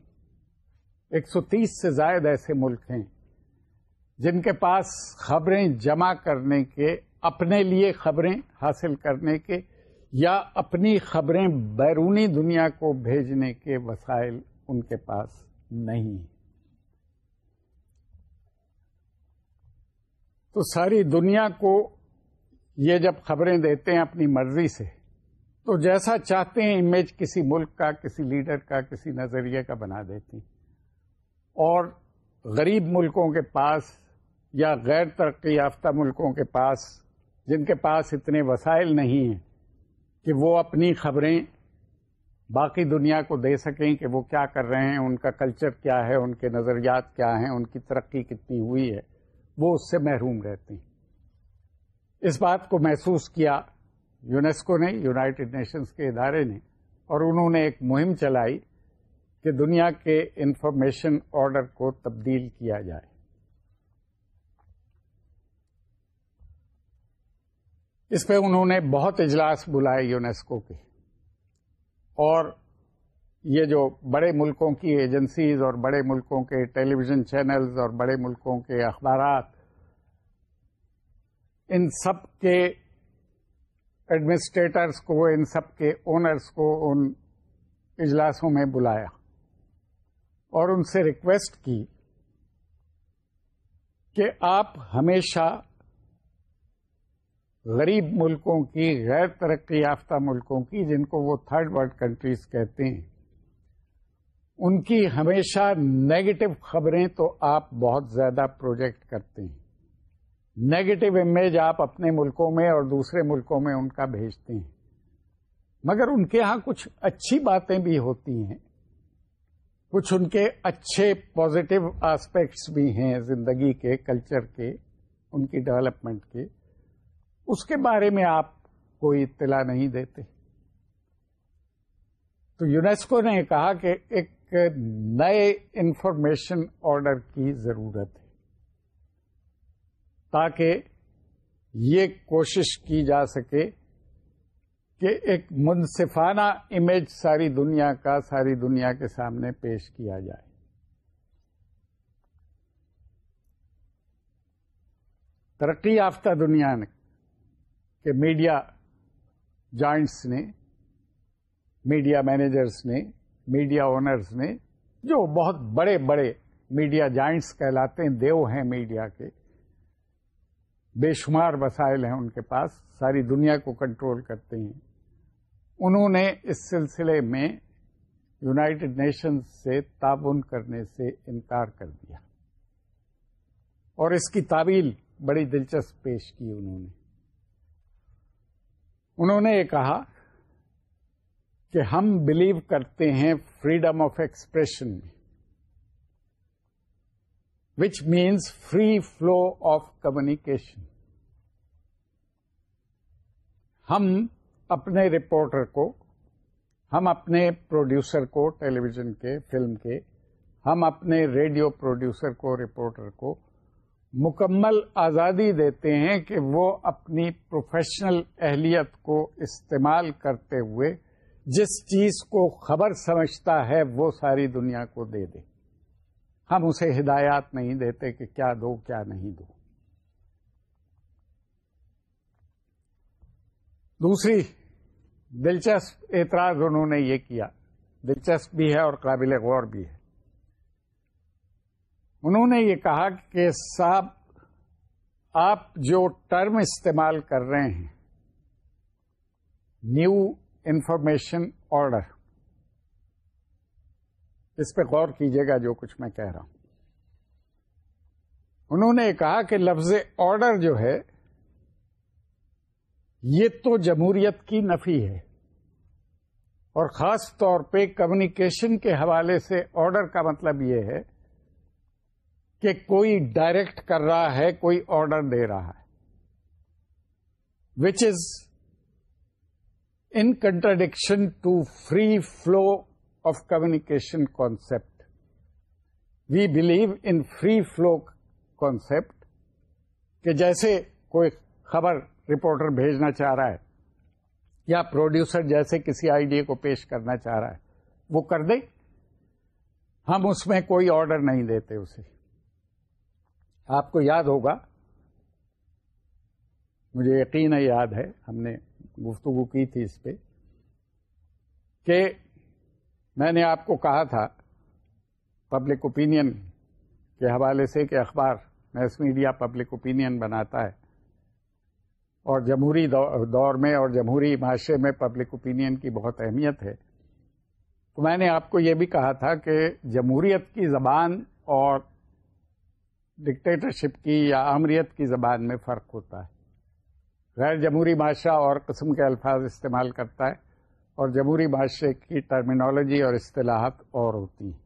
ایک سو تیس سے زائد ایسے ملک ہیں، جن کے پاس خبریں جمع کرنے کے، اپنے لیے خبریں حاصل کرنے کے یا اپنی خبریں بیرونی دنیا کو بھیجنے کے وسائل ان کے پاس نہیں تو ساری دنیا کو یہ جب خبریں دیتے ہیں اپنی مرضی سے، تو جیسا چاہتے ہیں امیج کسی ملک کا، کسی لیڈر کا، کسی نظریے کا بنا دیتی اور غریب ملکوں کے پاس یا غیر ترقی یافتہ ملکوں کے پاس، جن کے پاس اتنے وسائل نہیں ہیں کہ وہ اپنی خبریں باقی دنیا کو دے سکیں کہ وہ کیا کر رہے ہیں، ان کا کلچر کیا ہے، ان کے نظریات کیا ہیں، ان کی ترقی کتنی ہوئی ہے، وہ اس سے محروم رہتے ہیں۔ اس بات کو محسوس کیا یونیسکو نے، یونائٹڈ نیشنز کے ادارے نے، اور انہوں نے ایک مہم چلائی کہ دنیا کے انفارمیشن آرڈر کو تبدیل کیا جائے۔ اس پہ انہوں نے بہت اجلاس بلائے یونیسکو کے۔ اور یہ جو بڑے ملکوں کی ایجنسیز اور بڑے ملکوں کے ٹیلی ویژن چینلز اور بڑے ملکوں کے اخبارات، ان سب کے ایڈمنسٹریٹرس کو، ان سب کے اونرس کو ان اجلاسوں میں بلایا اور ان سے ریکویسٹ کی کہ آپ ہمیشہ غریب ملکوں کی غیر ترقی یافتہ ملکوں کی جن کو وہ تھرڈ ورلڈ کنٹریز کہتے ہیں۔ ان کی ہمیشہ نیگیٹو خبریں تو آپ بہت زیادہ پروجیکٹ کرتے ہیں۔ نیگیٹو امیج آپ اپنے ملکوں میں اور دوسرے ملکوں میں ان کا بھیجتے ہیں۔ مگر ان کے ہاں کچھ اچھی باتیں بھی ہوتی ہیں۔ کچھ ان کے اچھے پازیٹو آسپیکٹس بھی ہیں زندگی کے کلچر کے، ان کی ڈیولپمنٹ کے۔ اس کے بارے میں آپ کوئی اطلاع نہیں دیتے۔ تو یونیسکو نے کہا کہ ایک نئے انفارمیشن آرڈر کی ضرورت ہے تاکہ یہ کوشش کی جا سکے کہ ایک منصفانہ امیج ساری دنیا کا، ساری دنیا کے سامنے پیش کیا جائے۔ ترقی یافتہ دنیا نے کہ میڈیا جائنٹس نے، میڈیا مینیجرس نے، میڈیا اونرز نے، جو بہت بڑے بڑے میڈیا جائنٹس کہلاتے ہیں، دیو ہیں میڈیا کے، بے شمار وسائل ہیں ان کے پاس، ساری دنیا کو کنٹرول کرتے ہیں۔ انہوں نے اس سلسلے میں یونائٹڈ نیشنز سے تعاون کرنے سے انکار کر دیا۔ اور اس کی تعویل بڑی دلچسپ پیش کی انہوں نے۔ انہوں نے یہ کہا کہ ہم بلیو کرتے ہیں فریڈم آف ایکسپریشن میں which means free flow of communication ہم اپنے رپورٹر کو، ہم اپنے پروڈیوسر کو ٹیلی ویژن کے فلم کے، ہم اپنے ریڈیو پروڈیوسر کو رپورٹر کو مکمل آزادی دیتے ہیں کہ وہ اپنی پروفیشنل اہلیت کو استعمال کرتے ہوئے جس چیز کو خبر سمجھتا ہے وہ ساری دنیا کو دے دے۔ ہم اسے ہدایات نہیں دیتے کہ کیا دو، کیا نہیں دو۔ دوسری، دلچسپ اعتراض انہوں نے یہ کیا۔ دلچسپ بھی ہے اور قابل غور بھی ہے۔ انہوں نے یہ کہا کہ صاحب، آپ جو ٹرم استعمال کر رہے ہیں، نیو انفارمیشن آرڈر، اس پہ غور کیجیے گا جو کچھ میں کہہ رہا ہوں۔ انہوں نے کہا کہ لفظ آرڈر جو ہے، یہ تو جمہوریت کی نفی ہے، اور خاص طور پہ کمیونیکیشن کے حوالے سے آرڈر کا مطلب یہ ہے کہ کوئی ڈائریکٹ کر رہا ہے، کوئی آرڈر دے رہا ہے۔ Which is in contradiction to free flow of communication concept we believe in free flow concept کہ جیسے کوئی خبر رپورٹر بھیجنا چاہ رہا ہے یا پروڈیوسر جیسے کسی آئیڈیا کو پیش کرنا چاہ رہا ہے، وہ کر دے۔ ہم اس میں کوئی آرڈر نہیں دیتے اسے۔ آپ کو یاد ہوگا، مجھے یقین یاد ہے، ہم نے گفتگو کی تھی اس پہ، کہ میں نے آپ کو کہا تھا پبلک اوپینین کے حوالے سے کہ اخبار میس میڈیا پبلک اوپینین بناتا ہے، اور جمہوری دور میں اور جمہوری معاشرے میں پبلک اوپینین کی بہت اہمیت ہے۔ تو میں نے آپ کو یہ بھی کہا تھا کہ جمہوریت کی زبان اور ڈکٹیٹرشپ کی یا آمریت کی زبان میں فرق ہوتا ہے۔ غیر جمہوری معاشرہ اور قسم کے الفاظ استعمال کرتا ہے اور جمہوری معاشرے کی ٹرمینالوجی اور اصطلاحات اور ہوتی ہیں۔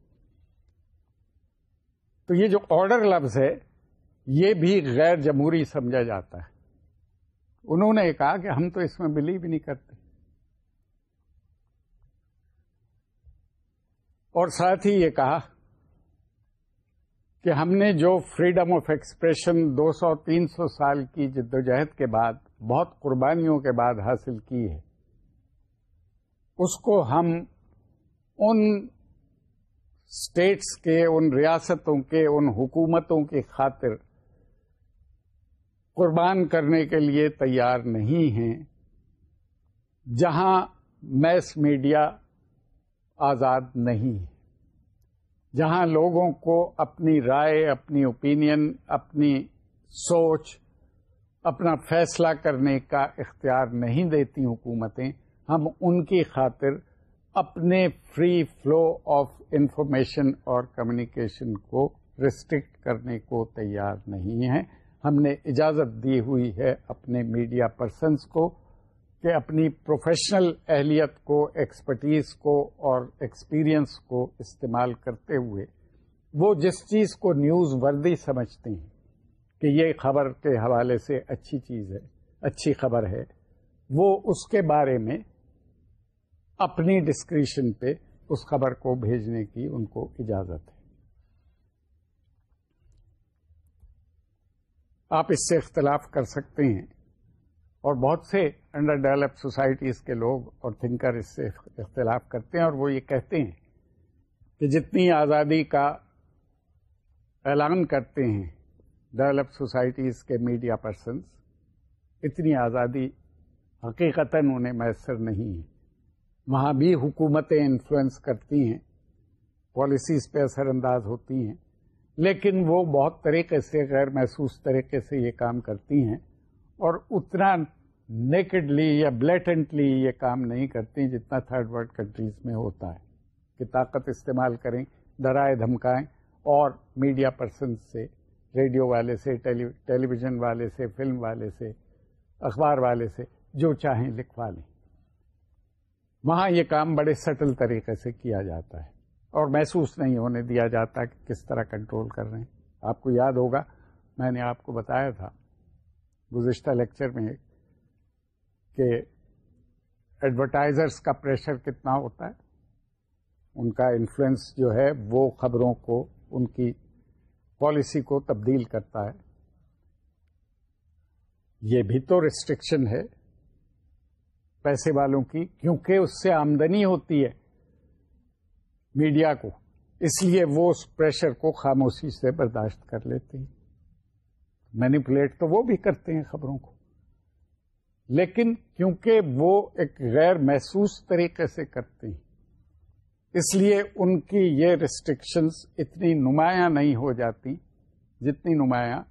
تو یہ جو آرڈر لفظ ہے، یہ بھی غیر جمہوری سمجھا جاتا ہے۔ انہوں نے کہا کہ ہم تو اس میں بلیو نہیں کرتے۔ اور ساتھ ہی یہ کہا کہ ہم نے جو فریڈم آف ایکسپریشن دو سو تین سو سال کی جدوجہد کے بعد، بہت قربانیوں کے بعد حاصل کی ہے، اس کو ہم ان اسٹیٹس کے، ان ریاستوں کے، ان حکومتوں کی خاطر قربان کرنے کے لیے تیار نہیں ہیں، جہاں میس میڈیا آزاد نہیں ہے۔ جہاں لوگوں کو اپنی رائے، اپنی اوپینین اپنی سوچ، اپنا فیصلہ کرنے کا اختیار نہیں دیتی حکومتیں، ہم ان کی خاطر اپنے فری فلو آف انفارمیشن اور کمیونیکیشن کو ریسٹرکٹ کرنے کو تیار نہیں ہیں۔ ہم نے اجازت دی ہوئی ہے اپنے میڈیا پرسنس کو کہ اپنی پروفیشنل اہلیت کو ایکسپرٹیز کو اور ایکسپیرئنس کو استعمال کرتے ہوئے وہ جس چیز کو نیوز وردی سمجھتے ہیں کہ یہ خبر کے حوالے سے اچھی چیز ہے، اچھی خبر ہے، وہ اس کے بارے میں اپنی ڈسکریشن پہ اس خبر کو بھیجنے کی ان کو اجازت ہے۔ آپ اس سے اختلاف کر سکتے ہیں اور بہت سے انڈر ڈیولپ سوسائٹیز کے لوگ اور تھنکر اس سے اختلاف کرتے ہیں اور وہ یہ کہتے ہیں کہ جتنی آزادی کا اعلان کرتے ہیں ڈیولپ سوسائٹیز کے میڈیا پرسنس اتنی آزادی حقیقت انہیں میسر نہیں ہے۔ وہاں بھی حکومتیں انفلوئنس کرتی ہیں، پالیسیز پہ اثر انداز ہوتی ہیں، لیکن وہ بہت طریقے سے، غیر محسوس طریقے سے یہ کام کرتی ہیں اور اتنا نیکڈلی یا بلیٹنٹلی یہ کام نہیں کرتی جتنا تھرڈ ورلڈ کنٹریز میں ہوتا ہے۔ کہ طاقت استعمال کریں ڈرائے دھمکائیں اور میڈیا پرسن سے، ریڈیو والے سے، ٹیلی ویژن والے سے، فلم والے سے، اخبار والے سے جو چاہیں لکھوا لیں۔ وہاں یہ کام بڑے سٹل طریقے سے کیا جاتا ہے اور محسوس نہیں ہونے دیا جاتا کہ کس طرح کنٹرول کر رہے ہیں۔ آپ کو یاد ہوگا، میں نے آپ کو بتایا تھا، گزشتہ لیکچر میں کہ ایڈورٹائزرس کا پریشر کتنا ہوتا ہے، ان کا انفلوئنس جو ہے وہ خبروں کو، ان کی پالیسی کو تبدیل کرتا ہے۔ یہ بھی تو ریسٹرکشن ہے پیسے والوں کی، کیونکہ اس سے آمدنی ہوتی ہے میڈیا کو، اس لیے وہ اس پریشر کو خاموشی سے برداشت کر لیتے ہیں مینیپولیٹ تو وہ بھی کرتے ہیں خبروں کو۔ لیکن کیونکہ وہ ایک غیر محسوس طریقے سے کرتے ہیں، اس لیے ان کی یہ ریسٹرکشنز اتنی نمایاں نہیں ہو جاتی جتنی نمایاں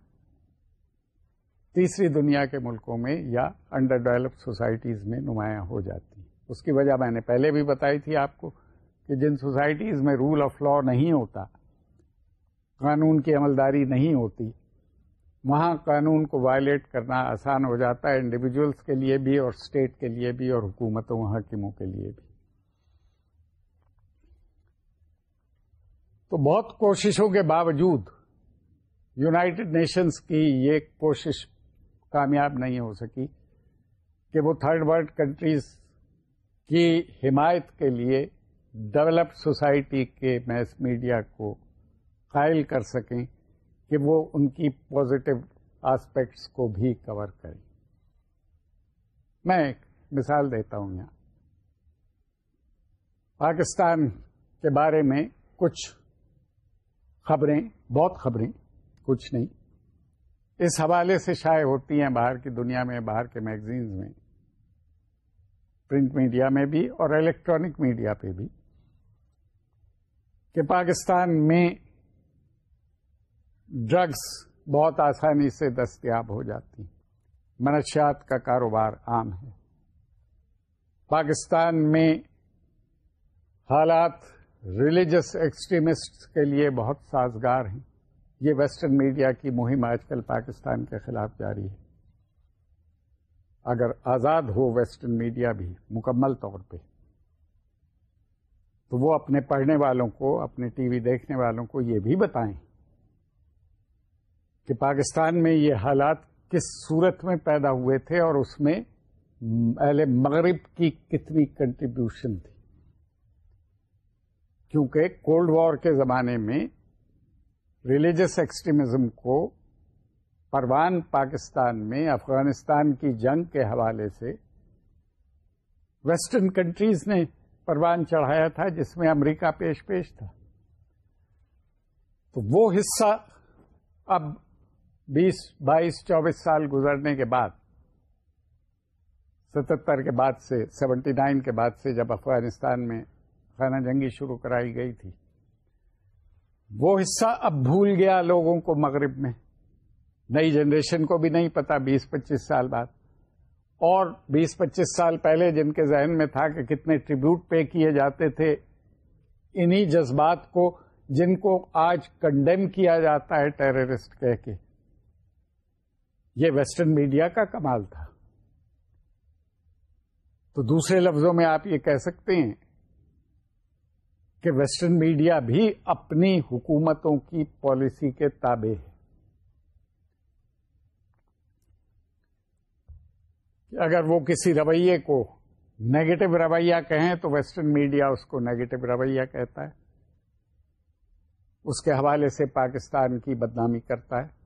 تیسری دنیا کے ملکوں میں یا انڈر ڈیولپ سوسائٹیز میں نمایاں ہو جاتی اس کی وجہ میں نے پہلے بھی بتائی تھی آپ کو کہ جن سوسائٹیز میں رول آف لا نہیں ہوتا، قانون کی عملداری نہیں ہوتی وہاں قانون کو وائلیٹ کرنا آسان ہو جاتا ہے انڈیویجلس کے لیے بھی اور اسٹیٹ کے لیے بھی اور حکومتوں حکیموں کے لیے بھی۔ تو بہت کوششوں کے باوجود یونائٹڈ نیشنز کی یہ کوشش کامیاب نہیں ہو سکی کہ وہ تھرڈ ورلڈ کنٹریز کی حمایت کے لیے ڈیولپ سوسائٹی کے میس میڈیا کو قائل کر سکیں۔ کہ وہ ان کی پازیٹو آسپیکٹس کو بھی کور کریں۔ میں ایک مثال دیتا ہوں یہاں۔ پاکستان کے بارے میں کچھ خبریں، بہت خبریں، کچھ نہیں۔ اس حوالے سے شائع ہوتی ہیں باہر کی دنیا میں، باہر کے میگزینز میں پرنٹ میڈیا میں بھی اور الیکٹرانک میڈیا پہ بھی کہ پاکستان میں ڈرگس بہت آسانی سے دستیاب ہو جاتی ہیں۔ منشیات کا کاروبار عام ہے۔ پاکستان میں حالات ریلیجس ایکسٹریمسٹ کے لیے بہت سازگار ہیں۔ یہ ویسٹرن میڈیا کی مہم آج کل پاکستان کے خلاف جاری ہے۔ اگر آزاد ہو ویسٹرن میڈیا بھی مکمل طور پہ، تو وہ اپنے پڑھنے والوں کو، اپنے ٹی وی دیکھنے والوں کو یہ بھی بتائیں۔ کہ پاکستان میں یہ حالات کس صورت میں پیدا ہوئے تھے اور اس میں اہل مغرب کی کتنی کنٹریبیوشن تھی؟ کیونکہ کولڈ وار کے زمانے میں ریلیجس ایکسٹریمزم کو پروان پاکستان میں، افغانستان کی جنگ کے حوالے سے ویسٹرن کنٹریز نے پروان چڑھایا تھا، جس میں امریکہ پیش پیش تھا۔ تو وہ حصہ اب بیس، بائیس، چوبیس سال گزرنے کے بعد ستہتر کے بعد سے، سیونٹی نائن کے بعد سے جب افغانستان میں خانہ جنگی شروع کرائی گئی تھی، وہ حصہ اب بھول گیا لوگوں کو مغرب میں۔ نئی جنریشن کو بھی نہیں پتا بیس، پچیس سال بعد۔ اور بیس، پچیس سال پہلے جن کے ذہن میں تھا کہ کتنے ٹریبیوٹ پے کیے جاتے تھے، انہی جذبات کو، جن کو آج کنڈیم کیا جاتا ہے ٹیررسٹ کہہ کے۔ یہ ویسٹرن میڈیا کا کمال تھا۔ تو دوسرے لفظوں میں آپ یہ کہہ سکتے ہیں کہ ویسٹرن میڈیا بھی اپنی حکومتوں کی پالیسی کے تابع ہے۔ اگر وہ کسی رویے کو نیگیٹو رویہ کہیں تو ویسٹرن میڈیا اس کو نیگیٹو رویہ کہتا ہے۔ اس کے حوالے سے پاکستان کی بدنامی کرتا ہے۔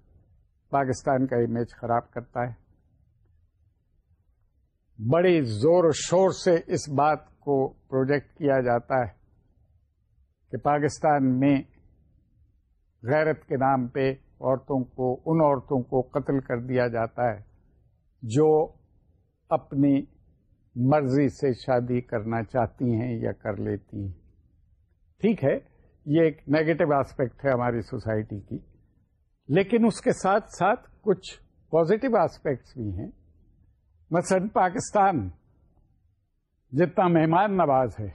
پاکستان کا امیج خراب کرتا ہے۔ بڑی زور و شور سے اس بات کو پروجیکٹ کیا جاتا ہے کہ پاکستان میں غیرت کے نام پہ عورتوں کو، ان عورتوں کو قتل کر دیا جاتا ہے جو اپنی مرضی سے شادی کرنا چاہتی ہیں یا کر لیتی ہیں۔ ٹھیک ہے، یہ ایک نیگیٹو آسپیکٹ ہے ہماری سوسائٹی کی۔ لیکن اس کے ساتھ ساتھ کچھ پازیٹو آسپیکٹس بھی ہیں۔ مثلا پاکستان جتنا مہمان نواز ہے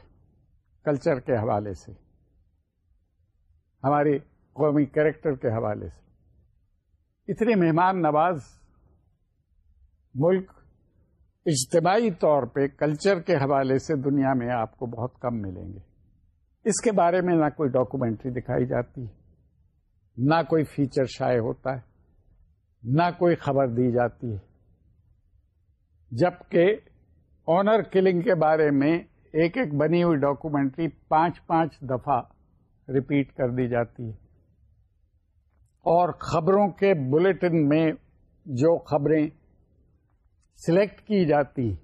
کلچر کے حوالے سے ہماری قومی کریکٹر کے حوالے سے، اتنے مہمان نواز ملک اجتماعی طور پہ کلچر کے حوالے سے دنیا میں آپ کو بہت کم ملیں گے۔ اس کے بارے میں نہ کوئی ڈاکومنٹری دکھائی جاتی۔ ہے نہ کوئی فیچر شائع ہوتا ہے، نہ کوئی خبر دی جاتی ہے۔ جبکہ آنر کلنگ کے بارے میں ایک ایک بنی ہوئی ڈاکومنٹری پانچ پانچ دفعہ ریپیٹ کر دی جاتی ہے۔ اور خبروں کے بلٹن میں جو خبریں سلیکٹ کی جاتی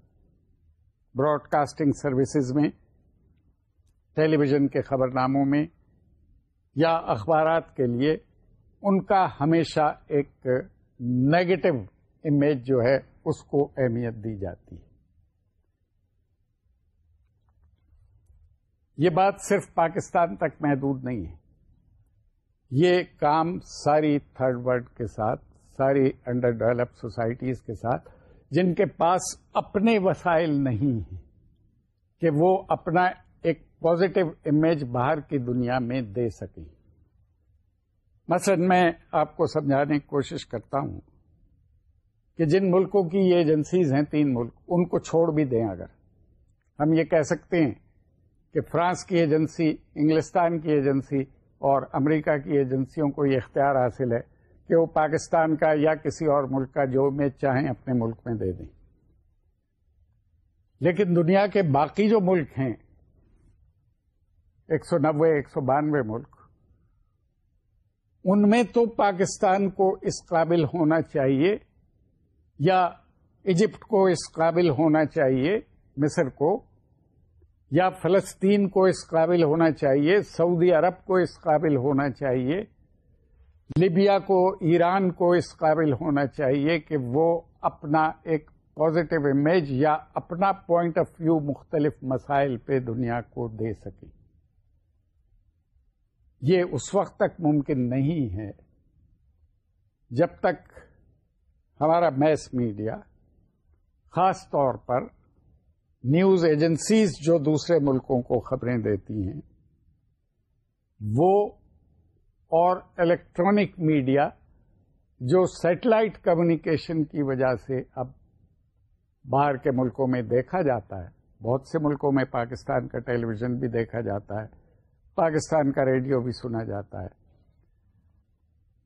براڈ کاسٹنگ سروسز میں ٹیلی ویژن کے خبر ناموں میں یا اخبارات کے لیے ان کا ہمیشہ ایک نیگیٹو امیج جو ہے اس کو اہمیت دی جاتی ہے۔ یہ بات صرف پاکستان تک محدود نہیں ہے۔ یہ کام ساری تھرڈ ورلڈ کے ساتھ، ساری انڈر ڈیولپ سوسائٹیز کے ساتھ، جن کے پاس اپنے وسائل نہیں ہیں کہ وہ اپنا ایک پازیٹو امیج باہر کی دنیا میں دے سکیں مثلا میں آپ کو سمجھانے کی کوشش کرتا ہوں کہ جن ملکوں کی یہ ایجنسیز ہیں، تین ملک، ان کو چھوڑ بھی دیں اگر۔ ہم یہ کہہ سکتے ہیں کہ فرانس کی ایجنسی، انگلستان کی ایجنسی اور امریکہ کی ایجنسیوں کو یہ اختیار حاصل ہے کہ وہ پاکستان کا یا کسی اور ملک کا جو میں چاہیں اپنے ملک میں دے دیں۔ لیکن دنیا کے باقی جو ملک ہیں ایک سو نوے، ایک سو بانوے ملک۔ ان میں تو پاکستان کو اس قابل ہونا چاہیے یا ایجپٹ کو اس قابل ہونا چاہیے، مصر کو، یا فلسطین کو اس قابل ہونا چاہیے، سعودی عرب کو اس قابل ہونا چاہیے، لیبیا کو، ایران کو اس قابل ہونا چاہیے کہ وہ اپنا ایک پازیٹو امیج یا اپنا پوائنٹ آف ویو مختلف مسائل پہ دنیا کو دے سکے۔ یہ اس وقت تک ممکن نہیں ہے جب تک ہمارا میس میڈیا خاص طور پر نیوز ایجنسیز جو دوسرے ملکوں کو خبریں دیتی ہیں، وہ اور الیکٹرانک میڈیا جو سیٹلائٹ کمیونیکیشن کی وجہ سے اب باہر کے ملکوں میں دیکھا جاتا ہے، بہت سے ملکوں میں پاکستان کا ٹیلی ویژن بھی دیکھا جاتا ہے۔ پاکستان کا ریڈیو بھی سنا جاتا ہے۔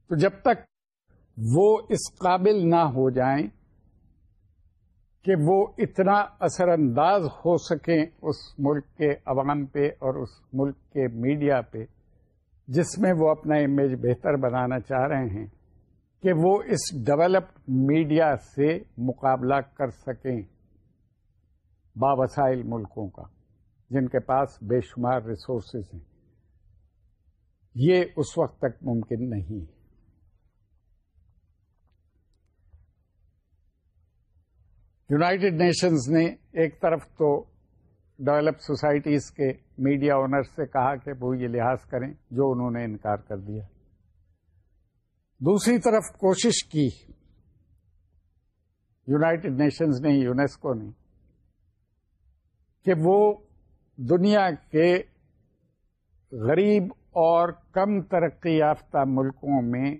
تو جب تک وہ اس قابل نہ ہو جائیں کہ وہ اتنا اثر انداز ہو سکیں اس ملک کے عوام پہ اور اس ملک کے میڈیا پہ، جس میں وہ اپنا امیج بہتر بنانا چاہ رہے ہیں، کہ وہ اس ڈیولپڈ میڈیا سے مقابلہ کر سکیں باوسائل ملکوں کا، جن کے پاس بے شمار ریسورسز ہیں۔ یہ اس وقت تک ممکن نہیں۔ ہے یونائٹڈ نیشنز نے ایک طرف تو ڈیولپ سوسائٹیز کے میڈیا اونر سے کہا کہ وہ یہ لحاظ کریں جو انہوں نے انکار کر دیا۔ دوسری طرف کوشش کی۔ یونائٹڈ نیشنز نے، یونیسکو نے، کہ وہ دنیا کے غریب اور کم ترقی یافتہ ملکوں میں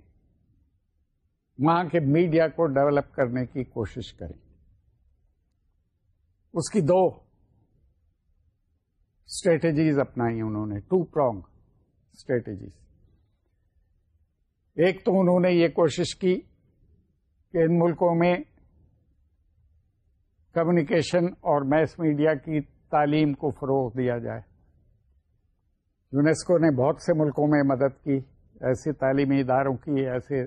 وہاں کے میڈیا کو ڈیولپ کرنے کی کوشش کریں۔ اس کی دو اسٹریٹجیز اپنائی انہوں نے ٹو پرونگ اسٹریٹجیز ایک تو انہوں نے یہ کوشش کی کہ ان ملکوں میں کمیونیکیشن اور میس میڈیا کی تعلیم کو فروغ دیا جائے۔ یونیسکو نے بہت سے ملکوں میں مدد کی، ایسے تعلیمی اداروں کی، ایسے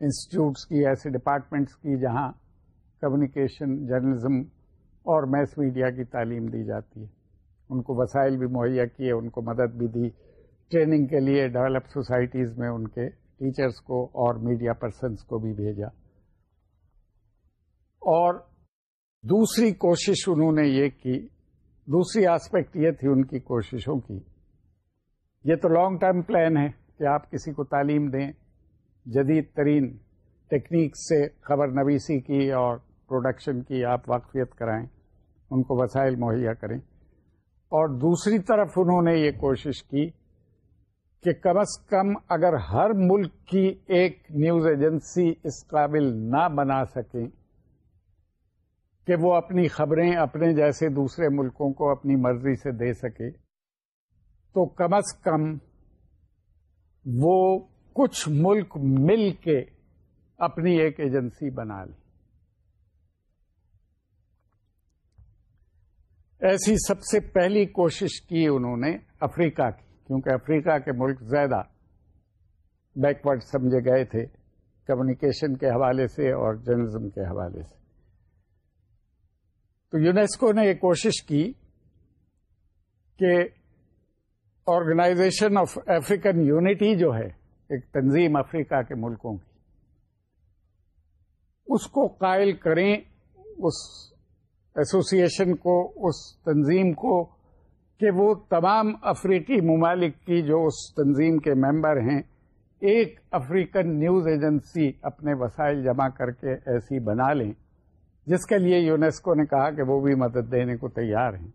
انسٹیٹیوٹس کی، ایسے ڈپارٹمنٹس کی جہاں کمیونیکیشن، جرنلزم اور میس میڈیا کی تعلیم دی جاتی ہے۔ ان کو وسائل بھی مہیا کیے، ان کو مدد بھی دی۔ ٹریننگ کے لیے ڈیولپ سوسائٹیز میں ان کے ٹیچرز کو اور میڈیا پرسنس کو بھی بھیجا۔ اور دوسری کوشش انہوں نے یہ کی، دوسری آسپیکٹ یہ تھی ان کی کوششوں کی یہ تو لانگ ٹرم پلان ہے کہ آپ کسی کو تعلیم دیں، جدید ترین ٹیکنیک سے خبر نویسی کی اور پروڈکشن کی آپ واقفیت کرائیں، ان کو وسائل مہیا کریں۔ اور دوسری طرف انہوں نے یہ کوشش کی کہ کم از کم اگر ہر ملک کی ایک نیوز ایجنسی اس قابل نہ بنا سکیں کہ وہ اپنی خبریں اپنے جیسے دوسرے ملکوں کو اپنی مرضی سے دے سکے۔ تو کم از کم وہ کچھ ملک مل کے اپنی ایک ایجنسی بنا لیں ایسی سب سے پہلی کوشش کی انہوں نے افریقہ کی، کیونکہ افریقہ کے ملک زیادہ بیکورڈ سمجھے گئے تھے کمیونیکیشن کے حوالے سے اور جرنلزم کے حوالے سے۔ تو یونیسکو نے یہ کوشش کی کہ آرگنائزیشن آف افریقن یونٹی جو ہے، ایک تنظیم افریقہ کے ملکوں کی، اس کو قائل کریں، اس ایسوسیشن کو، اس تنظیم کو کہ وہ تمام افریقی ممالک کی جو اس تنظیم کے ممبر ہیں، ایک افریقن نیوز ایجنسی اپنے وسائل جمع کر کے ایسی بنا لیں، جس کے لیے یونیسکو نے کہا کہ وہ بھی مدد دینے کو تیار ہیں۔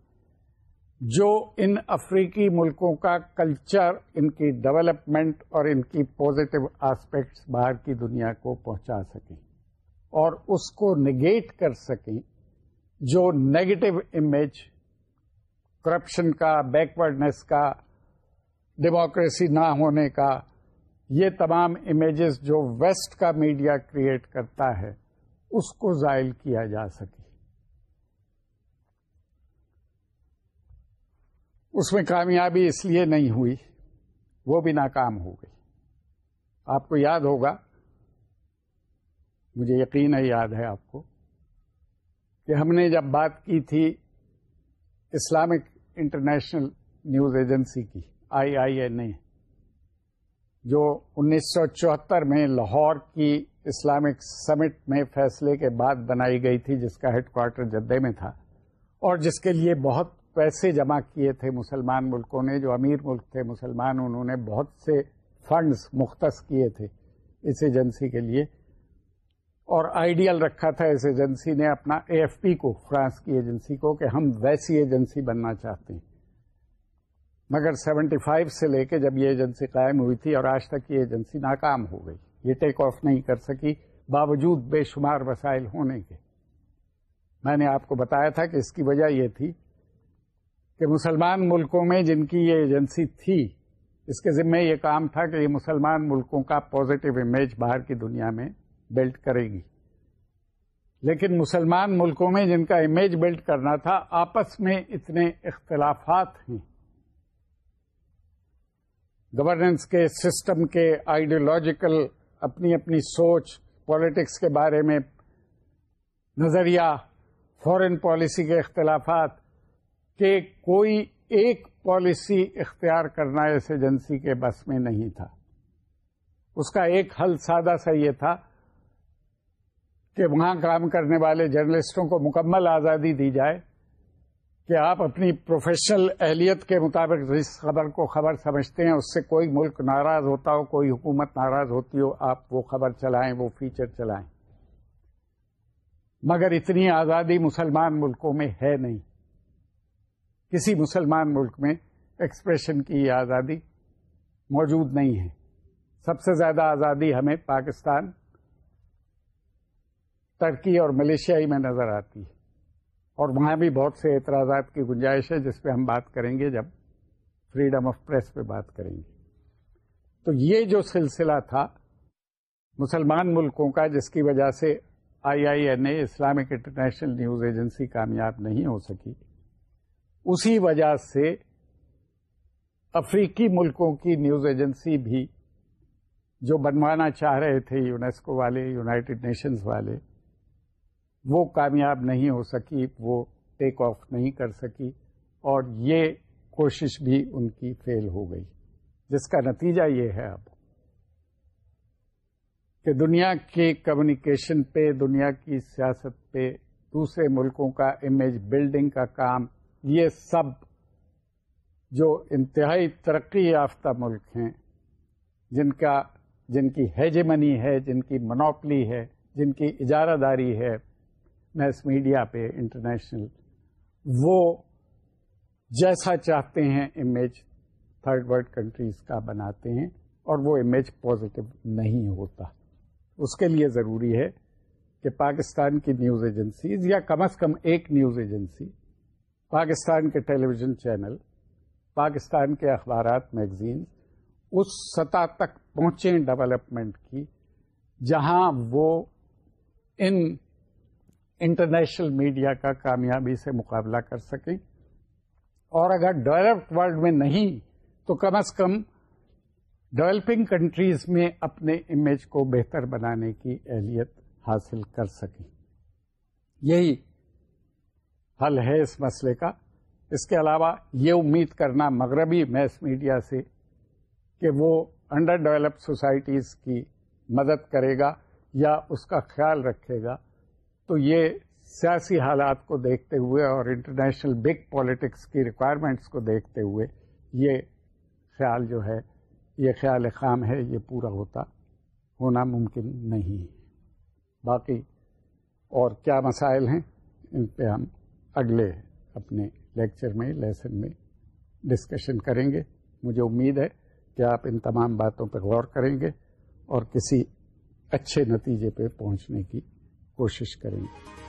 جو ان افریقی ملکوں کا کلچر ان کی ڈیولپمنٹ اور ان کی پازیٹو آسپیکٹس باہر کی دنیا کو پہنچا سکیں اور اس کو نگیٹ کر سکیں، جو نیگیٹو امیج کرپشن کا بیکورڈنیس کا ڈیموکریسی نہ ہونے کا، یہ تمام امیجز جو ویسٹ کا میڈیا کریٹ کرتا ہے، اس کو زائل کیا جا سکے۔ اس میں کامیابی اس لیے نہیں ہوئی، وہ بھی ناکام ہو گئی۔ آپ کو یاد ہوگا، مجھے یقین ہے، یاد ہے آپ کو، کہ ہم نے جب بات کی تھی اسلامک انٹرنیشنل نیوز ایجنسی کی، آئی آئی این اے، جو انیس سو چوہتر میں لاہور کی اسلامک سمٹ میں فیصلے کے بعد بنائی گئی تھی، جس کا ہیڈ کوارٹر جدے میں تھا، اور جس کے لیے بہت پیسے جمع کیے تھے مسلمان ملکوں نے، جو امیر ملک تھے مسلمان، انہوں نے بہت سے فنڈز مختص کیے تھے اس ایجنسی کے لیے۔ اور آئیڈیل رکھا تھا اس ایجنسی نے اپنا اے ایف پی کو، فرانس کی ایجنسی کو، کہ ہم ویسی ایجنسی بننا چاہتے ہیں۔ مگر سیونٹی فائیو سے لے کے جب یہ ایجنسی قائم ہوئی تھی اور آج تک یہ ایجنسی ناکام ہو گئی، یہ ٹیک آف نہیں کر سکی، باوجود بے شمار وسائل ہونے کے۔ میں نے آپ کو بتایا تھا کہ اس کی وجہ یہ تھی کہ مسلمان ملکوں میں جن کی یہ ایجنسی تھی، اس کے ذمے یہ کام تھا کہ یہ مسلمان ملکوں کا پازیٹو امیج باہر کی دنیا میں بلڈ کرے گی۔ لیکن مسلمان ملکوں میں جن کا امیج بلڈ کرنا تھا، آپس میں اتنے اختلافات ہیں۔ گورننس کے سسٹم کے آئیڈیولوجیکل اپنی اپنی سوچ پالیٹکس کے بارے میں نظریہ فورن پالیسی کے اختلافات کہ کوئی ایک پالیسی اختیار کرنا اس ایجنسی کے بس میں نہیں تھا۔ اس کا ایک حل سادہ سا یہ تھا کہ وہاں کام کرنے والے جرنلسٹوں کو مکمل آزادی دی جائے کہ آپ اپنی پروفیشنل اہلیت کے مطابق جس خبر کو خبر سمجھتے ہیں، اس سے کوئی ملک ناراض ہوتا ہو، کوئی حکومت ناراض ہوتی ہو، آپ وہ خبر چلائیں، وہ فیچر چلائیں۔ مگر اتنی آزادی مسلمان ملکوں میں ہے نہیں۔ کسی مسلمان ملک میں ایکسپریشن کی یہ آزادی موجود نہیں ہے۔ سب سے زیادہ آزادی ہمیں پاکستان، ترکی اور ملیشیائی میں نظر آتی ہے۔ اور وہاں بھی بہت سے اعتراضات کی گنجائش ہے جس پہ ہم بات کریں گے جب فریڈم آف پریس پہ بات کریں گے۔ تو یہ جو سلسلہ تھا مسلمان ملکوں کا، جس کی وجہ سے I I N A, Islamic international news agency, کامیاب نہیں ہو سکی۔ اسی وجہ سے افریقی ملکوں کی نیوز ایجنسی بھی جو بنوانا چاہ رہے تھے یونیسکو والے، یونائٹڈ نیشنز والے، وہ کامیاب نہیں ہو سکی، وہ ٹیک آف نہیں کر سکی اور یہ کوشش بھی ان کی فیل ہو گئی۔ جس کا نتیجہ یہ ہے اب کہ دنیا کے کمیونیکیشن پہ، دنیا کی سیاست پہ، دوسرے ملکوں کا امیج بلڈنگ کا کام یہ سب جو انتہائی ترقی یافتہ ملک ہیں، جن کا، جن کی ہیجمنی ہے، جن کی منوپلی ہے، جن کی اجارہ داری ہے میس میڈیا پہ، انٹرنیشنل، وہ جیسا چاہتے ہیں امیج تھرڈ ورلڈ کنٹریز کا بناتے ہیں اور وہ امیج پازیٹو نہیں ہوتا۔ اس کے لیے ضروری ہے کہ پاکستان کی نیوز ایجنسیز یا کم از کم ایک نیوز ایجنسی پاکستان کے ٹیلی ویژن چینل، پاکستان کے اخبارات میگزین اس سطح تک پہنچیں ڈیولپمنٹ کی، جہاں وہ ان انٹرنیشنل میڈیا کا کامیابی سے مقابلہ کر سکیں۔ اور اگر ڈیولپڈ ورلڈ میں نہیں، تو کم از کم ڈیولپنگ کنٹریز میں اپنے امیج کو بہتر بنانے کی اہلیت حاصل کر سکیں۔ یہی حل ہے اس مسئلے کا۔ اس کے علاوہ یہ امید کرنا مغربی میس میڈیا سے کہ وہ انڈر ڈیولپ سوسائٹیز کی مدد کرے گا یا اس کا خیال رکھے گا۔ تو یہ سیاسی حالات کو دیکھتے ہوئے اور انٹرنیشنل بگ پالیٹکس کی ریکوائرمنٹس کو دیکھتے ہوئے یہ خیال جو ہے، یہ خیال خام ہے، یہ پورا ہوتا، ہونا ممکن نہیں۔ باقی اور کیا مسائل ہیں، ان پہ ہم اگلے اپنے لیکچر میں، لیسن میں ڈسکشن کریں گے۔ مجھے امید ہے کہ آپ ان تمام باتوں پہ غور کریں گے اور کسی اچھے نتیجے پہ پہنچنے کی کوشش کریں گے۔